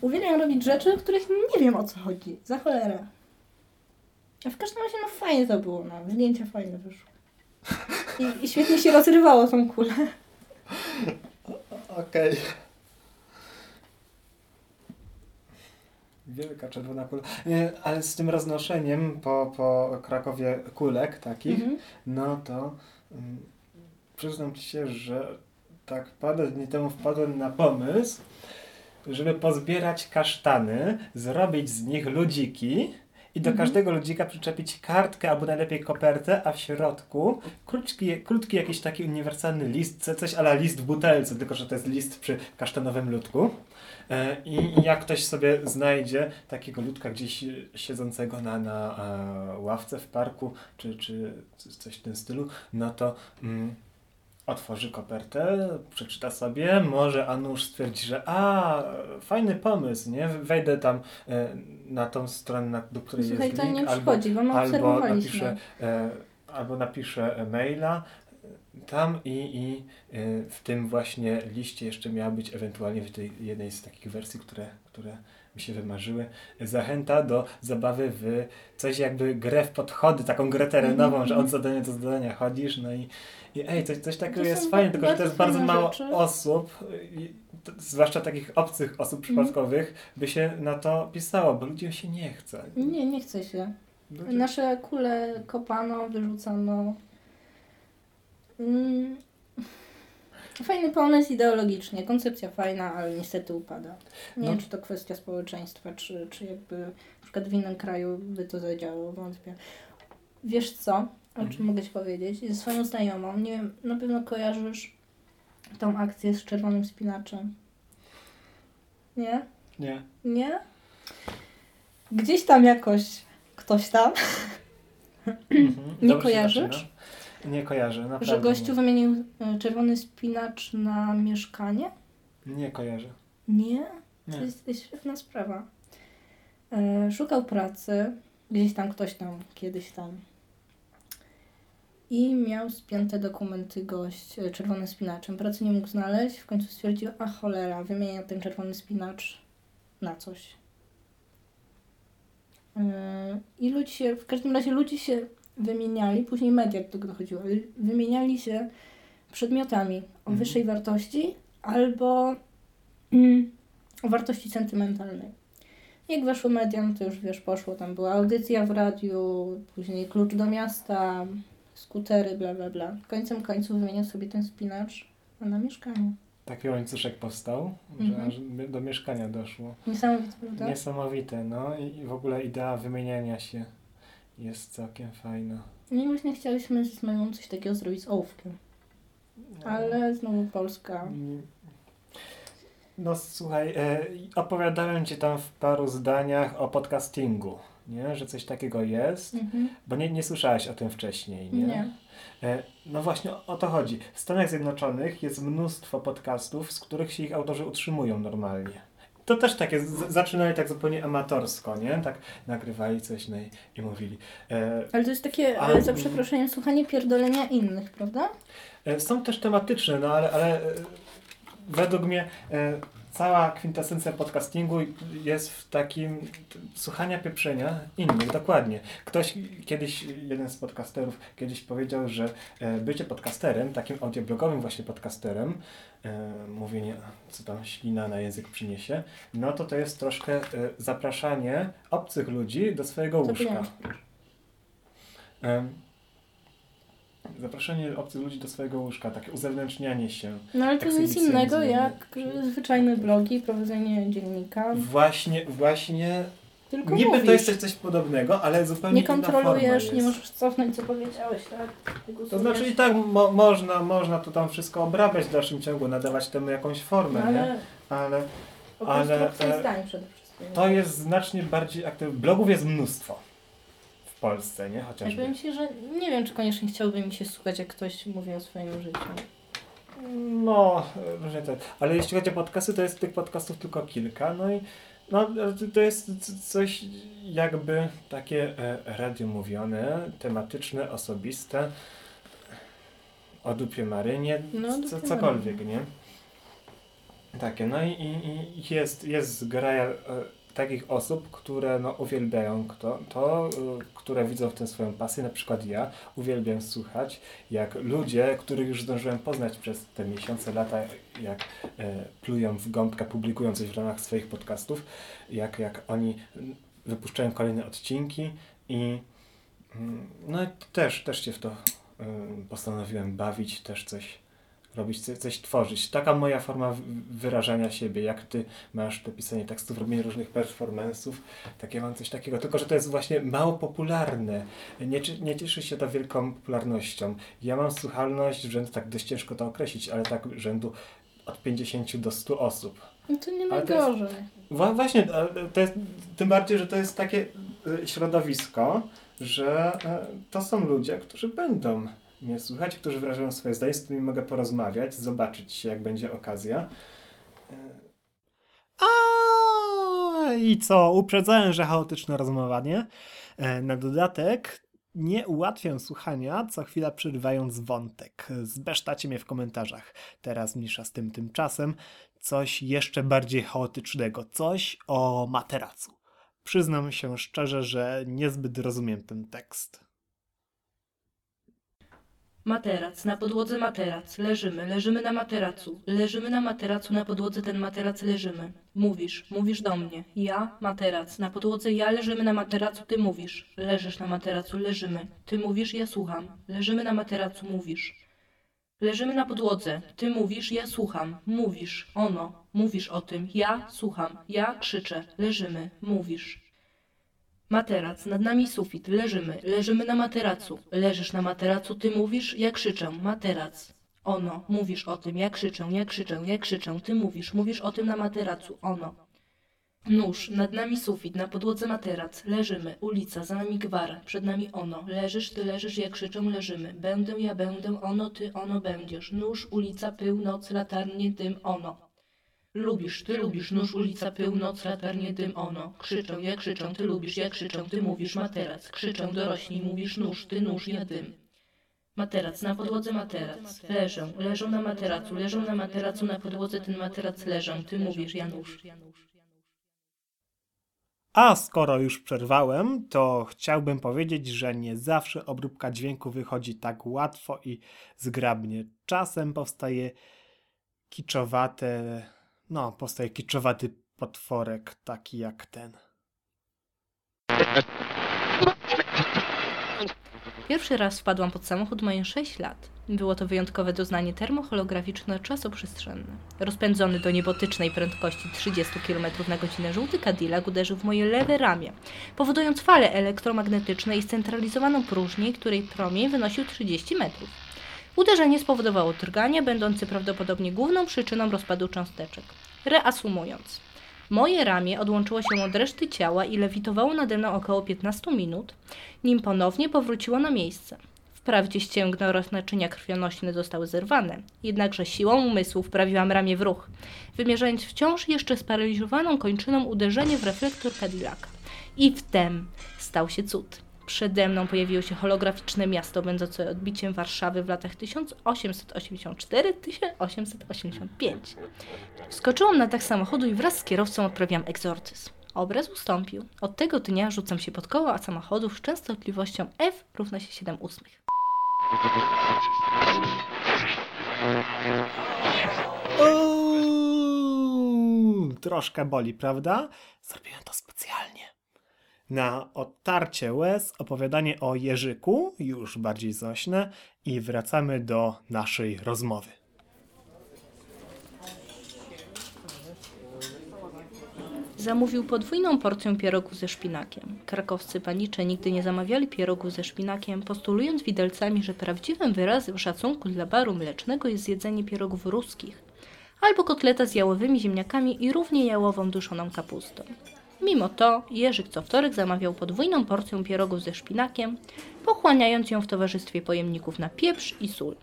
Uwielbiam robić rzeczy, o których nie wiem o co chodzi. Za cholerę. A w każdym razie, no fajnie to było, no. Zdjęcia fajne wyszły. I, I świetnie się rozrywało tą kulę. Okej. Wielka czerwona kula. Nie, ale z tym roznoszeniem po, po Krakowie kulek takich, Mhm. no to mm, przyznam Ci się, że tak parę dni temu wpadłem na pomysł, żeby pozbierać kasztany, zrobić z nich ludziki i do Mhm. każdego ludzika przyczepić kartkę albo najlepiej kopertę, a w środku krótki, krótki jakiś taki uniwersalny list, co- coś ala list w butelce, tylko że to jest list przy kasztanowym ludku. E, I i jak ktoś sobie znajdzie takiego ludka gdzieś e, siedzącego na, na e, ławce w parku, czy, czy coś w tym stylu, no to mm, otworzy kopertę, przeczyta sobie, może a nuż stwierdzi, że a, fajny pomysł, nie? Wejdę tam e, na tą stronę, na, do której Słuchaj, jest to link, nie bo my albo napiszę, e, albo napiszę e, maila e, tam i, i e, w tym właśnie liście jeszcze miała być ewentualnie w tej jednej z takich wersji, które, które mi się wymarzyły, zachęta do zabawy w coś jakby grę w podchody, taką grę terenową, Mhm, że od zadania do zadania chodzisz, no i, i ej, coś, coś takiego To jest fajne, tylko że to jest bardzo mało rzeczy. osób, i, to, zwłaszcza takich obcych osób Mhm. przypadkowych, by się na to pisało, bo ludziom się nie chce. Nie, nie chce się. Ludzie- Nasze kule kopano, wyrzucano. Mm. Fajny pomysł ideologicznie, koncepcja fajna, ale niestety upada. Nie No. wiem, czy to kwestia społeczeństwa, czy, czy jakby na przykład w innym kraju by to zadziałało, wątpię. Wiesz co, o czym Mhm. mogę Ci powiedzieć? Ze swoją znajomą, nie wiem, na pewno kojarzysz tą akcję z czerwonym spinaczem. Nie? Nie. Nie? Gdzieś tam jakoś ktoś tam, Mhm. Nie kojarzysz? zaczyna. Nie kojarzę, naprawdę. że gościu nie. wymienił e, czerwony spinacz na mieszkanie? Nie kojarzę. Nie? To Nie. jest, jest świetna sprawa. E, szukał pracy, gdzieś tam ktoś tam, kiedyś tam. I miał spięte dokumenty gość e, czerwonym spinaczem. Pracy nie mógł znaleźć, w końcu stwierdził, a cholera, ten czerwony spinacz na coś. E, I ludzie się, w każdym razie ludzie się wymieniali, później media do tego dochodziło, ale wymieniali się przedmiotami o Mhm. wyższej wartości albo mm, o wartości sentymentalnej. Jak weszły media, no to już wiesz, poszło, tam była audycja w radiu, później klucz do miasta, skutery, bla bla bla. Końcem końców wymieniał sobie ten spinacz na mieszkanie. Taki łańcuszek powstał, Mhm. że aż do mieszkania doszło. Niesamowite, prawda? Niesamowite, no i w ogóle idea wymieniania się jest całkiem fajna. No i właśnie chcieliśmy z moją coś takiego zrobić z ołówkiem. Ale znowu Polska. Mm. No słuchaj, e, opowiadałem ci tam w paru zdaniach o podcastingu, nie? Że coś takiego jest, Mhm. bo nie, nie słyszałeś o tym wcześniej, nie? Nie. E, no właśnie o, o to chodzi. W Stanach Zjednoczonych jest mnóstwo podcastów, z których się ich autorzy utrzymują normalnie. To też takie, zaczynali tak zupełnie amatorsko, nie? Tak nagrywali coś no i, i mówili. E, Ale to jest takie, A- e, za przeproszeniem, słuchanie pierdolenia innych, prawda? E, Są też tematyczne, no ale, ale e, według mnie e, cała kwintesencja podcastingu jest w takim słuchania pieprzenia innych, dokładnie. Ktoś kiedyś, jeden z podcasterów kiedyś powiedział, że e, bycie podcasterem, takim audioblogowym właśnie podcasterem, e, mówienie, co tam ślina na język przyniesie, no to to jest troszkę e, zapraszanie obcych ludzi do swojego łóżka. Zapomniałam. Zapraszanie obcych ludzi do swojego łóżka, takie uzewnętrznianie się. No ale Tak to jest nic innego nie jak e, zwyczajne blogi, prowadzenie dziennika. Właśnie, właśnie, Tylko niby mówisz. to jest coś, podobnego, ale zupełnie Nie inna kontrolujesz, nie możesz cofnąć, co powiedziałeś, tak? Tylko To znaczy i tak mo można, można to tam wszystko obrabiać w dalszym ciągu, nadawać temu jakąś formę, No, nie? ale Ale prostu ale, ale, e, zdanie przede wszystkim. to jest znacznie bardziej aktywne. Blogów jest mnóstwo Polsce, nie? Ja Chociażby. powiem Ci, że nie wiem, czy koniecznie chciałby mi się słuchać, jak ktoś mówi o swoim życiu. No, różnie tak. Ale jeśli chodzi o podcasty, to jest tych podcastów tylko kilka. No i no, to- jest coś jakby takie e, radio mówione, tematyczne, osobiste. O dupie Marynie, No, dupie cokolwiek, nie? Takie, no i, i, i jest, jest zgraja e, takich osób, które no, uwielbiają to, to e, które widzą w tym swoją pasję, na przykład ja uwielbiam słuchać, jak ludzie, których już zdążyłem poznać przez te miesiące, lata, jak e, plują w gąbkę, publikują coś w ramach swoich podcastów, jak, jak oni wypuszczają kolejne odcinki i mm, no też, też się w to y, postanowiłem bawić, też coś robić, coś, tworzyć. Taka moja forma wyrażania siebie, jak ty masz to pisanie tekstów, robienie różnych performance'ów, takie mam coś takiego, tylko że to jest właśnie mało popularne, nie, nie cieszy się to wielką popularnością. Ja mam słuchalność rzędu, tak dość ciężko to określić, ale tak rzędu od 50 do 100 osób. No to nie najgorzej. Wła- Właśnie, to jest, tym bardziej, że to jest takie y, środowisko, że y, to są ludzie, którzy będą mnie słuchać, którzy wyrażają swoje zdanie, z którymi mogę porozmawiać, zobaczyć się, jak będzie okazja. A i co? Uprzedzałem, że chaotyczna rozmowa, nie? E, Na dodatek nie ułatwiam słuchania, co chwila przerywając wątek. Zbesztacie mnie w komentarzach. Teraz mniejsza z tym tymczasem coś jeszcze bardziej chaotycznego, coś o materacu. Przyznam się szczerze, że niezbyt rozumiem ten tekst. Materac, na podłodze materac, leżymy, leżymy na materacu, leżymy na materacu, na podłodze ten materac leżymy. Mówisz, mówisz do mnie, ja, materac, na podłodze ja leżymy na materacu, ty mówisz, leżysz na materacu, leżymy, ty mówisz, ja słucham, leżymy na materacu, mówisz. Leżymy na podłodze, ty mówisz, ja słucham, mówisz, ono, mówisz o tym, ja słucham, ja krzyczę, leżymy, mówisz. Materac, nad nami sufit, leżymy, leżymy na materacu. Leżysz na materacu, ty mówisz, ja krzyczę, materac. Ono, mówisz o tym, ja krzyczę, ja krzyczę, ja krzyczę, ty mówisz, mówisz o tym na materacu, ono. Nóż, nad nami sufit, na podłodze materac, leżymy, ulica, za nami gwar, przed nami ono, leżysz, ty leżysz, ja krzyczę, leżymy, będę, ja będę, ono, ty, ono będziesz, nóż, ulica, pył, noc, latarnie, dym, ono. Lubisz, ty lubisz, nóż, ulica, pył, noc, latarnie, dym, ono. Krzyczę, ja krzyczę, ty lubisz, ja krzyczę, ty mówisz, materac. Krzyczę, dorośli, mówisz, nóż, ty nóż, ja dym. Materac, na podłodze materac. Leżę, leżą na materacu, leżą na materacu, na podłodze ten materac leżą, ty mówisz, ja nóż. A skoro już przerwałem, to chciałbym powiedzieć, że nie zawsze obróbka dźwięku wychodzi tak łatwo i zgrabnie. Czasem powstaje kiczowate, no, powstaje kiczowaty potworek, taki jak ten. Pierwszy raz wpadłam pod samochód mając 6 lat. Było to wyjątkowe doznanie termoholograficzne czasoprzestrzenne. Rozpędzony do niebotycznej prędkości 30 km na godzinę żółty Cadillac uderzył w moje lewe ramię, powodując fale elektromagnetyczne i scentralizowaną próżnię, której promień wynosił 30 metrów. Uderzenie spowodowało drganie, będące prawdopodobnie główną przyczyną rozpadu cząsteczek. Reasumując, moje ramię odłączyło się od reszty ciała i lewitowało nade mną około 15 minut, nim ponownie powróciło na miejsce. Wprawdzie ścięgno oraz naczynia krwionośne zostały zerwane, jednakże siłą umysłu wprawiłam ramię w ruch, wymierzając wciąż jeszcze sparaliżowaną kończyną uderzenie w reflektor Cadillaca. I wtem stał się cud. Przede mną pojawiło się holograficzne miasto będące odbiciem Warszawy w latach 1884-1885. Skoczyłam na dach samochodu i wraz z kierowcą odprawiłam egzorcyzm. Obraz ustąpił. Od tego dnia rzucam się pod koła samochodów z częstotliwością F równa się 7 ósmych. Troszkę boli, prawda? Zrobiłem to specjalnie. Na odtarcie łez opowiadanie o Jerzyku, już bardziej zośne, i wracamy do naszej rozmowy. Zamówił podwójną porcję pierogów ze szpinakiem. Krakowscy panicze nigdy nie zamawiali pierogów ze szpinakiem, postulując widelcami, że prawdziwym wyrazem szacunku dla baru mlecznego jest jedzenie pierogów ruskich, albo kotleta z jałowymi ziemniakami i równie jałową duszoną kapustą. Mimo to Jerzyk co wtorek zamawiał podwójną porcję pierogów ze szpinakiem, pochłaniając ją w towarzystwie pojemników na pieprz i sól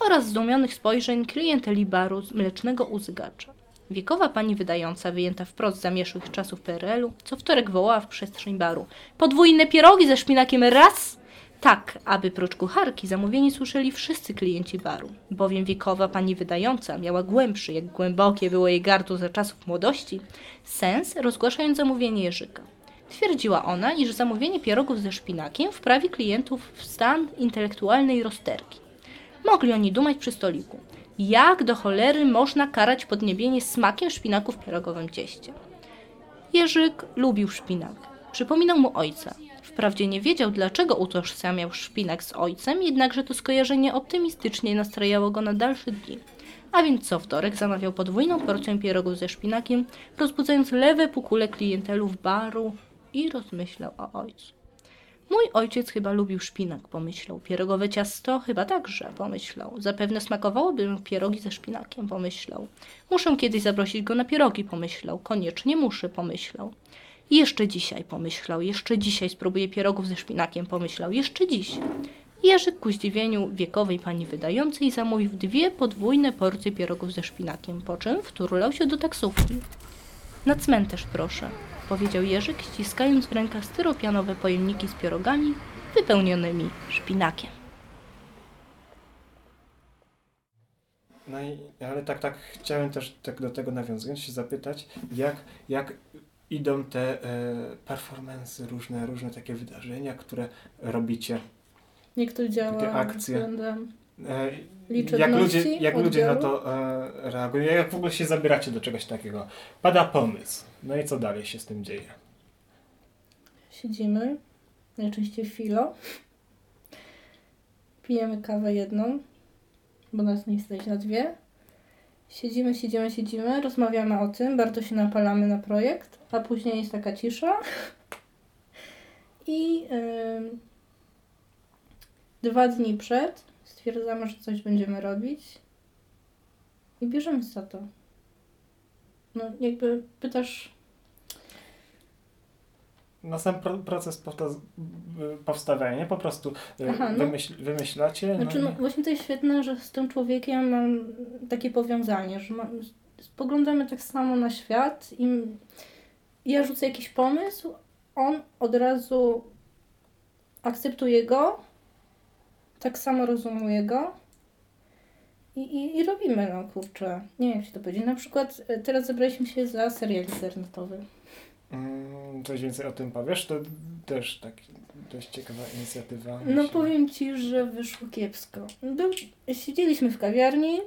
oraz zdumionych spojrzeń klienteli baru mlecznego uzygacza. Wiekowa pani wydająca, wyjęta wprost z zamieszłych czasów PRL-u, co wtorek wołała w przestrzeń baru. Podwójne pierogi ze szpinakiem raz! Tak, aby prócz kucharki zamówienie słyszeli wszyscy klienci baru, bowiem wiekowa pani wydająca miała głębszy, jak głębokie było jej gardło za czasów młodości, sens rozgłaszając zamówienie Jerzyka. Twierdziła ona, iż zamówienie pierogów ze szpinakiem wprawi klientów w stan intelektualnej rozterki. Mogli oni dumać przy stoliku. Jak do cholery można karać podniebienie smakiem szpinaku w pierogowym cieście? Jerzyk lubił szpinak. Przypominał mu ojca. Wprawdzie nie wiedział, dlaczego utożsamiał szpinak z ojcem, jednakże to skojarzenie optymistycznie nastrajało go na dalsze dni. A więc co wtorek zamawiał podwójną porcję pierogów ze szpinakiem, rozbudzając lewe pukule klientelów baru i rozmyślał o ojcu. Mój ojciec chyba lubił szpinak, pomyślał. Pierogowe ciasto chyba także, pomyślał. Zapewne smakowałoby pierogi ze szpinakiem, pomyślał. Muszę kiedyś zaprosić go na pierogi, pomyślał. Koniecznie muszę, pomyślał. Jeszcze dzisiaj, pomyślał. Jeszcze dzisiaj spróbuję pierogów ze szpinakiem, pomyślał. Jeszcze dziś. Jerzyk ku zdziwieniu wiekowej pani wydającej zamówił dwie podwójne porcje pierogów ze szpinakiem, po czym wturlał się do taksówki. Na cmentarz proszę, powiedział Jerzyk, ściskając w rękach styropianowe pojemniki z pierogami wypełnionymi szpinakiem. No i, ale tak, tak, chciałem też tak do tego nawiązując się zapytać, jak, jak idą te e, performance, różne, różne takie wydarzenia, które robicie. Jak to działa Takie akcje. względem E, Liczebności jak ludzie, jak ludzie na to e, reagują, jak w ogóle się zabieracie do czegoś takiego. Pada pomysł. No i co dalej się z tym dzieje? Siedzimy, najczęściej filo. Pijemy kawę jedną, bo nas nie stać na dwie. Siedzimy, siedzimy, siedzimy, rozmawiamy o tym, bardzo się napalamy na projekt, a później jest taka cisza. I ym, dwa dni przed stwierdzamy, że coś będziemy robić i bierzemy za to. No, jakby pytasz, No sam pro, proces nie? Po prostu e, Aha, no. wymyśl, wymyślacie. Znaczy, no no, i- właśnie to jest świetne, że z tym człowiekiem mam takie powiązanie, że mam, spoglądamy tak samo na świat i ja rzucę jakiś pomysł, on od razu akceptuje go, tak samo rozumuje go i, i, i robimy, no kurczę. Nie wiem, jak się to powiedzieć. Na przykład e, teraz zebraliśmy się za serial internetowy. Mm, coś więcej o tym powiesz? To też tak dość ciekawa inicjatywa. No myślę. powiem Ci, że wyszło kiepsko. Był, siedzieliśmy w kawiarni.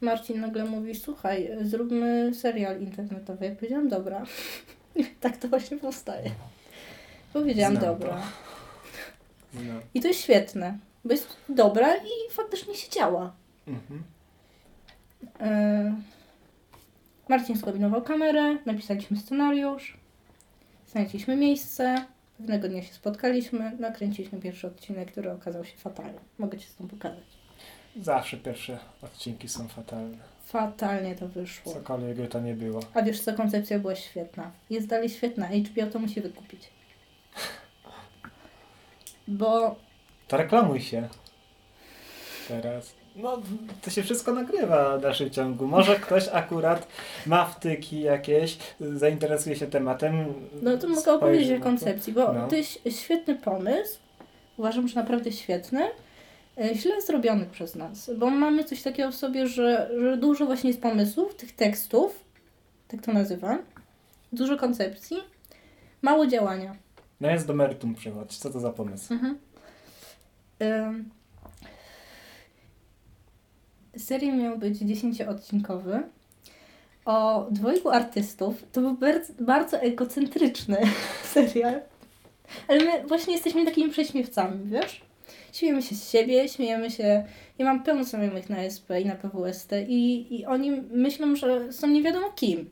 Marcin nagle mówi, słuchaj, zróbmy serial internetowy. Ja powiedziałam, dobra. Tak to właśnie powstaje. Powiedziałam, Znam to. dobra. No. I to jest świetne. bo jest dobra i faktycznie się działa. Mhm. E, Marcin skombinował kamerę, napisaliśmy scenariusz, znaleźliśmy miejsce, pewnego dnia się spotkaliśmy, nakręciliśmy pierwszy odcinek, który okazał się fatalny. Mogę Ci z tym pokazać. Zawsze pierwsze odcinki są fatalne. Fatalnie to wyszło. Cokolwiek by to nie było. A wiesz co, koncepcja była świetna. Jest dalej świetna, HBO to musi wykupić. Bo To reklamuj się. Teraz. No, to się wszystko nagrywa w dalszym ciągu. Może ktoś akurat ma wtyki jakieś, zainteresuje się tematem. No to mogę opowiedzieć o koncepcji, bo No. to jest świetny pomysł. Uważam, że naprawdę świetny. e, Źle zrobiony przez nas, bo mamy coś takiego w sobie, że, że dużo właśnie jest pomysłów, tych tekstów, tak to nazywam, dużo koncepcji, mało działania. No jest do meritum przychodź. Co to za pomysł? Mhm. Ym, Serial miał być 10-odcinkowy o dwojgu artystów. To był bardzo, bardzo egocentryczny serial. Ale my właśnie jesteśmy takimi prześmiewcami, wiesz? Śmiejemy się z siebie, śmiejemy się. Ja mam pełno znajomych na SP i na PWST i, i oni myślą, że są nie wiadomo kim.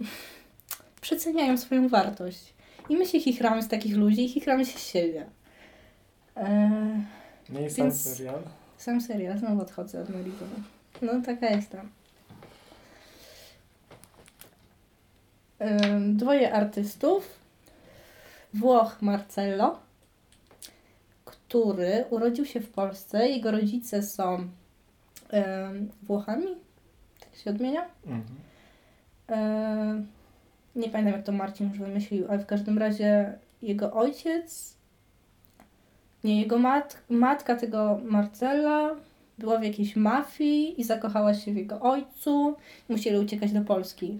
Przeceniają swoją wartość. I my się chichramy z takich ludzi i chichramy się z siebie. Eee, No i sam Więc- serial. sam serial, znowu odchodzę od Malibu. No taka jestem. Ym, Dwoje artystów. Włoch Marcello, który urodził się w Polsce. Jego rodzice są Włochami, tak się odmienia. Mhm. Nie pamiętam jak to Marcin już wymyślił, ale w każdym razie jego ojciec, nie, jego mat, matka tego Marcella była w jakiejś mafii i zakochała się w jego ojcu. Musieli uciekać do Polski.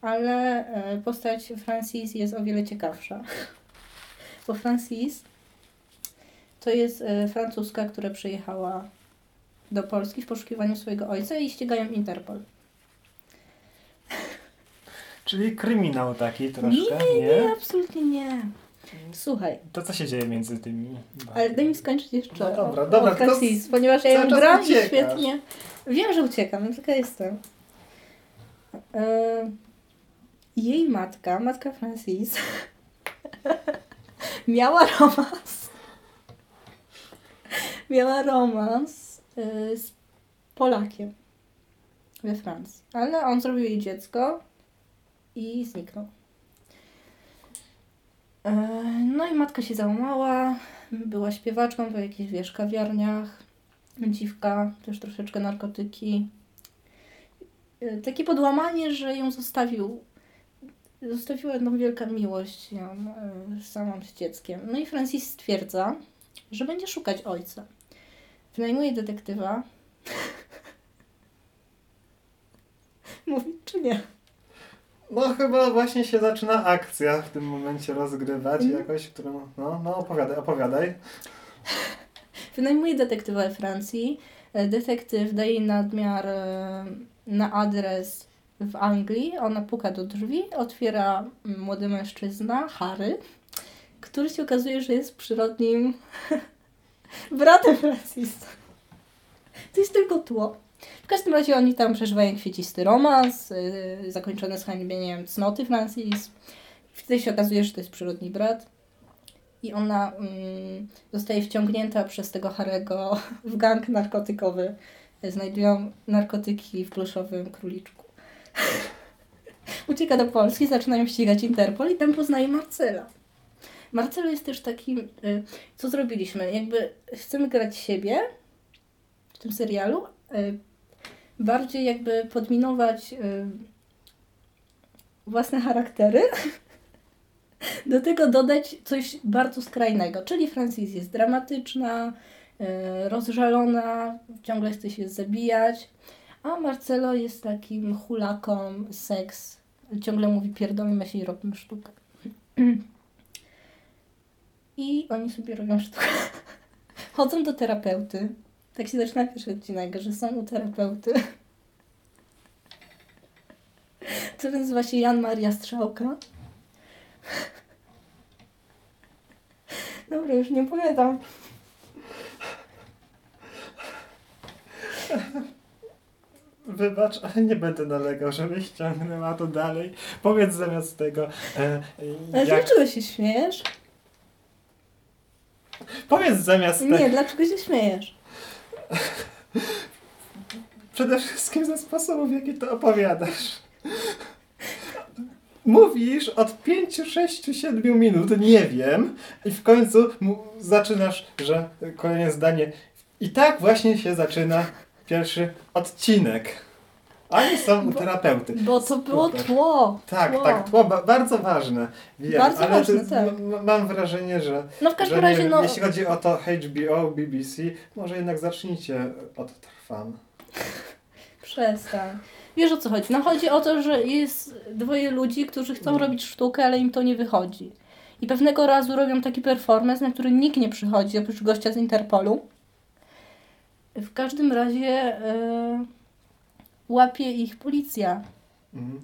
Ale e, postać Francis jest o wiele ciekawsza. Bo Francis to jest e, francuska, która przyjechała do Polski w poszukiwaniu swojego ojca i ścigają Interpol. Czyli kryminał taki troszkę, Nie, nie? nie, absolutnie nie. Słuchaj, To co się dzieje między tymi? ale daj mi skończyć jeszcze. No dobra, o, dobra, to Francis, ponieważ ja ją gram i świetnie. Wiem, że uciekam, no taka jestem. E, jej matka, matka Francis, miała romans. miała romans e, z Polakiem we Francji. Ale on zrobił jej dziecko i zniknął. E, No i matka się załamała, była śpiewaczką w jakichś, wiesz, kawiarniach, dziwka, też troszeczkę narkotyki. E, Takie podłamanie, że ją zostawił, zostawiła jedną wielka miłość ją e, samą z dzieckiem. No i Francis stwierdza, że będzie szukać ojca. Wynajmuje detektywa. Mówi, czy nie? No chyba właśnie się zaczyna akcja w tym momencie rozgrywać Mhm. jakoś, którą... No, no opowiadaj, opowiadaj. Wynajmuje detektywa we Francji. E, Detektyw daje nadmiar e, na adres w Anglii. Ona puka do drzwi, otwiera mm, młody mężczyzna, Harry, który się okazuje, że jest przyrodnim bratem Francisa. To jest tylko tło. Każdym razie oni tam przeżywają kwiecisty romans, yy, zakończony zhańbieniem cnoty Francis. Wtedy się okazuje, że to jest przyrodni brat. I ona mm, zostaje wciągnięta przez tego Harego w gang narkotykowy. Znajdują narkotyki w pluszowym króliczku. Ucieka do Polski, zaczynają ścigać Interpol i tam poznaje Marcela. Marcelo jest też takim, y, co zrobiliśmy, jakby chcemy grać siebie w tym serialu, y, bardziej jakby podminować y, własne charaktery, do tego dodać coś bardzo skrajnego, czyli Francis jest dramatyczna, y, rozżalona, ciągle chce się zabijać, a Marcelo jest takim hulaką, seks, ciągle mówi pierdolimy się i robimy sztukę. I oni sobie robią sztukę. Chodzą do terapeuty. Tak się zaczyna pierwszy odcinek, że są u terapeuty. To nazywa się Jan Maria Strzałka. Dobra, już nie pamiętam. Wybacz, ale nie będę nalegał, żebyś ściągnęła to dalej. Powiedz zamiast tego, e, Ale jak... dlaczego się śmiejesz? Powiedz zamiast tego... Nie, dlaczego się śmiejesz? Przede wszystkim ze sposobu, w jaki to opowiadasz. Mówisz od 5, 6, 7 minut, nie wiem, i w końcu zaczynasz, że kolejne zdanie. I tak właśnie się zaczyna pierwszy odcinek. Oni są u Bo- terapeuty. Bo to było Super. tło. Tak, tło. tak, tło ba- bardzo ważne. Wiem, Bardzo ale ważne, tak. mam wrażenie, że, No w każdym że nie razie, wiem, no... jeśli chodzi o to HBO, BBC, może jednak zacznijcie od Trwam. Przestań. Wiesz o co chodzi? No chodzi o to, że jest dwoje ludzi, którzy chcą Mm. robić sztukę, ale im to nie wychodzi. I pewnego razu robią taki performance, na który nikt nie przychodzi, oprócz gościa z Interpolu. W każdym razie e, łapie ich policja. Mhm.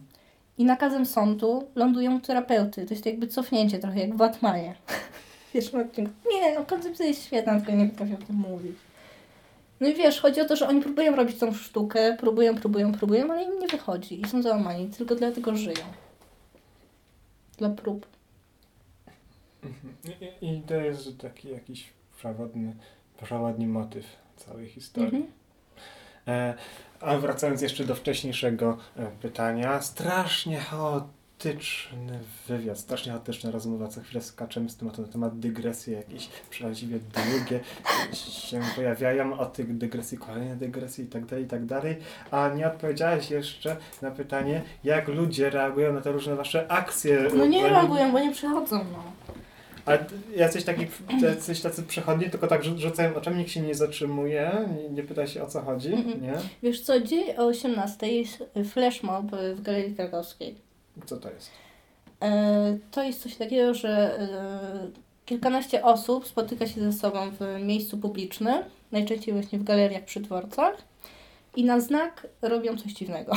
I nakazem sądu lądują terapeuty. To jest jakby cofnięcie trochę, jak w Batmanie. W pierwszym odcinku. Nie, no koncepcja jest świetna, tylko nie potrafię o tym mówić. No i wiesz, chodzi o to, że oni próbują robić tą sztukę, próbują, próbują, próbują, ale im nie wychodzi i są załamani, tylko dlatego żyją. Dla prób. I, I to jest taki jakiś przewodny, przewodni motyw całej historii. Mhm. E, a wracając jeszcze do wcześniejszego e, pytania, strasznie chaotyczny wywiad, strasznie chaotyczna rozmowa, co chwilę skaczemy z tematu na temat dygresji, jakieś prawdziwie długie się pojawiają, o tych dygresji, kolejne dygresje i tak dalej, i tak dalej, a nie odpowiedziałeś jeszcze na pytanie, jak ludzie reagują na te różne wasze akcje. No nie reagują, bo nie przychodzą, no. Ale jacyś taki, jacyś tacy przechodni, tylko tak rzu- rzucają oczami, nikt się nie zatrzymuje, nie, nie pyta się o co chodzi, Mhm. nie? Wiesz co, dzień o 18 jest flash mob w Galerii Krakowskiej. Co to jest? E, To jest coś takiego, że e, kilkanaście osób spotyka się ze sobą w miejscu publicznym, najczęściej właśnie w galeriach przy dworcach i na znak robią coś dziwnego.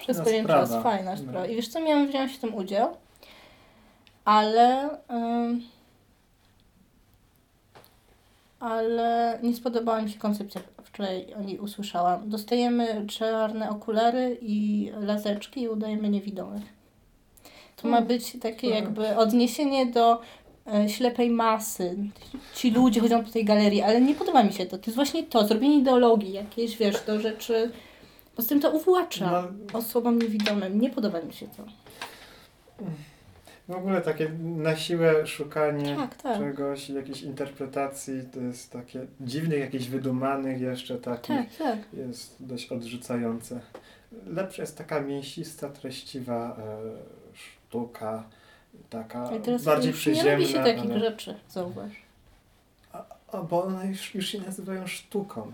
Przez pewien czas, fajna No. sprawa. I wiesz co, miałam wziąć w tym udział, ale ale nie podobała mi się koncepcja, wczoraj o niej usłyszałam. Dostajemy czarne okulary i laseczki i udajemy niewidomych. To ma Hmm. być takie Hmm. jakby odniesienie do e, ślepej masy. Ci ludzie chodzą po tej galerii, ale nie podoba mi się to. To jest właśnie to, zrobienie ideologii jakieś, wiesz, do rzeczy. Poza tym to uwłacza No, osobom niewidomym. Nie podoba mi się to. W ogóle takie na siłę szukanie Tak, tak. czegoś, jakiejś interpretacji, to jest takie dziwnych, jakichś wydumanych jeszcze takich, Tak, tak. jest dość odrzucające. Lepsza jest taka mięsista, treściwa e, sztuka, taka I teraz bardziej już nie przyziemna. robi się takich ale- rzeczy, zauważ. A bo one już, już się nazywają sztuką.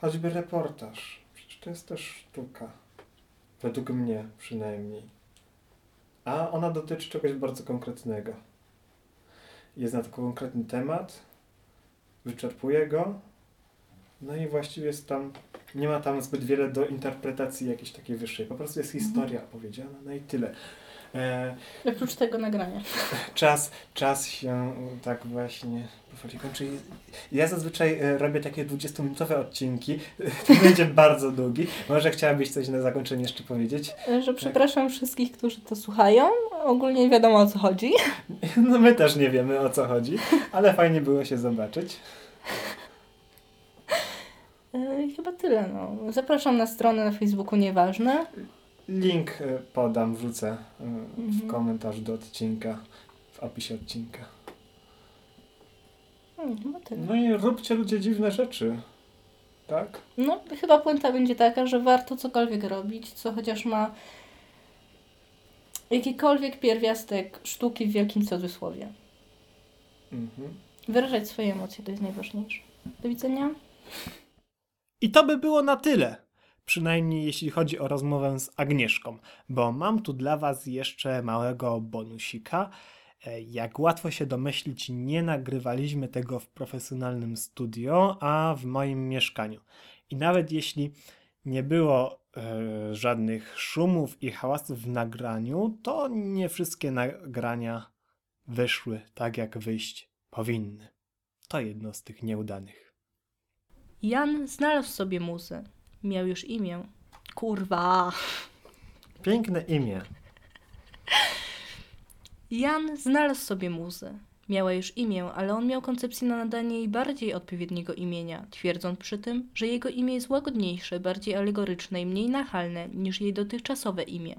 Choćby reportaż. Przecież to jest też sztuka. Według mnie przynajmniej. A ona dotyczy czegoś bardzo konkretnego. Jest na to konkretny temat, wyczerpuje go, no i właściwie jest tam, nie ma tam zbyt wiele do interpretacji jakiejś takiej wyższej. Po prostu jest historia opowiedziana, no i tyle. E, Oprócz tego nagrania. czas, czas się tak właśnie powoli kończy. Ja zazwyczaj e, robię takie 20-minutowe odcinki. To będzie bardzo długi. Może chciałabyś coś na zakończenie jeszcze powiedzieć? Że przepraszam wszystkich, którzy to słuchają. Ogólnie nie wiadomo o co chodzi. No my też nie wiemy o co chodzi, ale fajnie było się zobaczyć. E, chyba tyle. No. Zapraszam na stronę na Facebooku Nieważne. Link e, podam, wrzucę e, w Mhm. komentarzu do odcinka, w opisie odcinka. Hmm. No i róbcie ludzie dziwne rzeczy. Tak? No, chyba puenta będzie taka, że warto cokolwiek robić, co chociaż ma jakikolwiek pierwiastek sztuki w wielkim cudzysłowie. Mhm. Wyrażać swoje emocje to jest najważniejsze. Do widzenia. I to by było na tyle. Przynajmniej jeśli chodzi o rozmowę z Agnieszką, bo mam tu dla Was jeszcze małego bonusika. E, Jak łatwo się domyślić, nie nagrywaliśmy tego w profesjonalnym studio, a w moim mieszkaniu. I nawet jeśli nie było e, żadnych szumów i hałasów w nagraniu, to nie wszystkie nagrania wyszły tak, jak wyjść powinny. To jedno z tych nieudanych. Jan znalazł sobie muzę. Miał już imię. Kurwa! Piękne imię. Jan znalazł sobie muzę. Miała już imię, ale on miał koncepcję na nadanie jej bardziej odpowiedniego imienia, twierdząc przy tym, że jego imię jest łagodniejsze, bardziej alegoryczne i mniej nachalne niż jej dotychczasowe imię.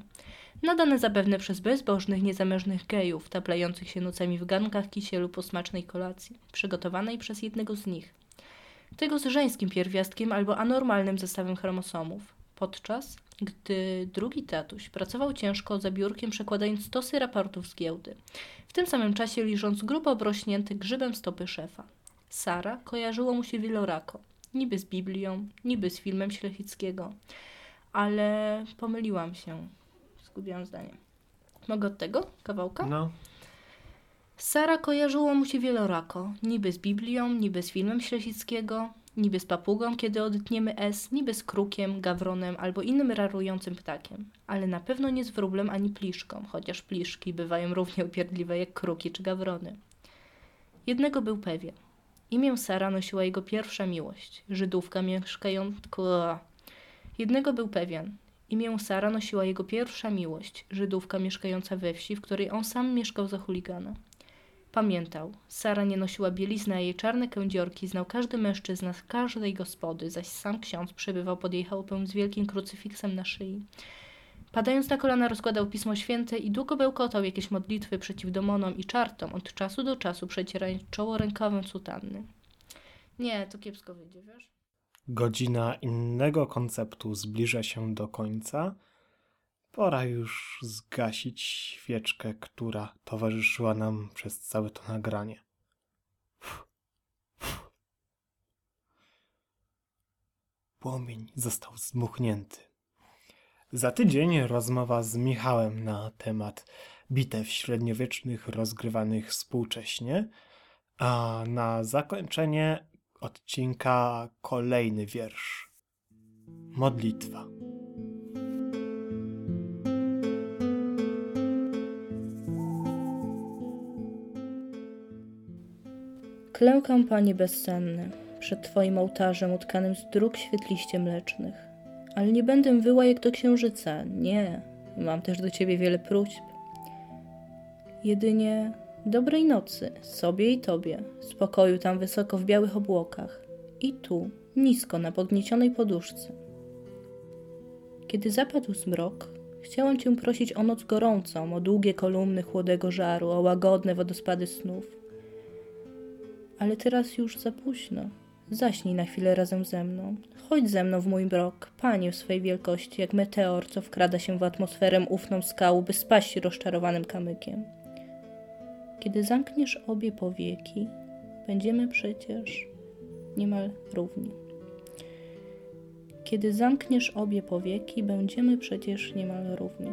Nadane zapewne przez bezbożnych, niezamężnych gejów, taplających się nocami w garnkach kisielu po smacznej kolacji, przygotowanej przez jednego z nich. Tego z żeńskim pierwiastkiem albo anormalnym zestawem chromosomów. Podczas gdy drugi tatuś pracował ciężko za biurkiem, przekładając stosy raportów z giełdy, w tym samym czasie liżąc grubo obrośnięty grzybem stopy szefa. Sara kojarzyło mu się wielorako, niby z Biblią, niby z filmem Ślechickiego, ale pomyliłam się. Zgubiłam zdanie. Mogę od tego kawałka? No, Sara kojarzyło mu się wielorako, niby z Biblią, niby z filmem Ślesickiego, niby z papugą, kiedy odetniemy S, niby z krukiem, gawronem albo innym rarującym ptakiem. Ale na pewno nie z wróblem ani pliszką, chociaż pliszki bywają równie upierdliwe jak kruki czy gawrony. Jednego był pewien. Imię Sara nosiła jego pierwsza miłość, Żydówka mieszkająca... Jednego był pewien. Imię Sara nosiła jego pierwsza miłość, Żydówka mieszkająca we wsi, w której on sam mieszkał za chuligana. Pamiętał, Sara nie nosiła bielizny, a jej czarne kędziorki znał każdy mężczyzna z każdej gospody, zaś sam ksiądz przebywał pod jej chałupą z wielkim krucyfiksem na szyi. Padając na kolana rozkładał Pismo Święte i długo bełkotał jakieś modlitwy przeciw demonom i czartom, od czasu do czasu przecierając czoło rękawem sutanny. Nie, to kiepsko wyjdzie, wiesz? godzina innego konceptu zbliża się do końca. Pora już zgasić świeczkę, która towarzyszyła nam przez całe to nagranie. Płomień został zdmuchnięty. Za tydzień rozmowa z Michałem na temat bitew średniowiecznych rozgrywanych współcześnie, a na zakończenie odcinka kolejny wiersz. Modlitwa. Klękam, Panie bezsenny, przed Twoim ołtarzem utkanym z dróg świetliście mlecznych. Ale nie będę wyła jak do księżyca, nie. Mam też do Ciebie wiele próśb. Jedynie dobrej nocy, sobie i Tobie, spokoju tam wysoko w białych obłokach i tu, nisko na podniesionej poduszce. Kiedy zapadł zmrok, chciałam Cię prosić o noc gorącą, o długie kolumny chłodego żaru, o łagodne wodospady snów. Ale teraz już za późno. Zaśnij na chwilę razem ze mną. Chodź ze mną w mój mrok, panie w swej wielkości, jak meteor, co wkrada się w atmosferę ufną skału, by spaść rozczarowanym kamykiem. Kiedy zamkniesz obie powieki, będziemy przecież niemal równi. Kiedy zamkniesz obie powieki, będziemy przecież niemal równi.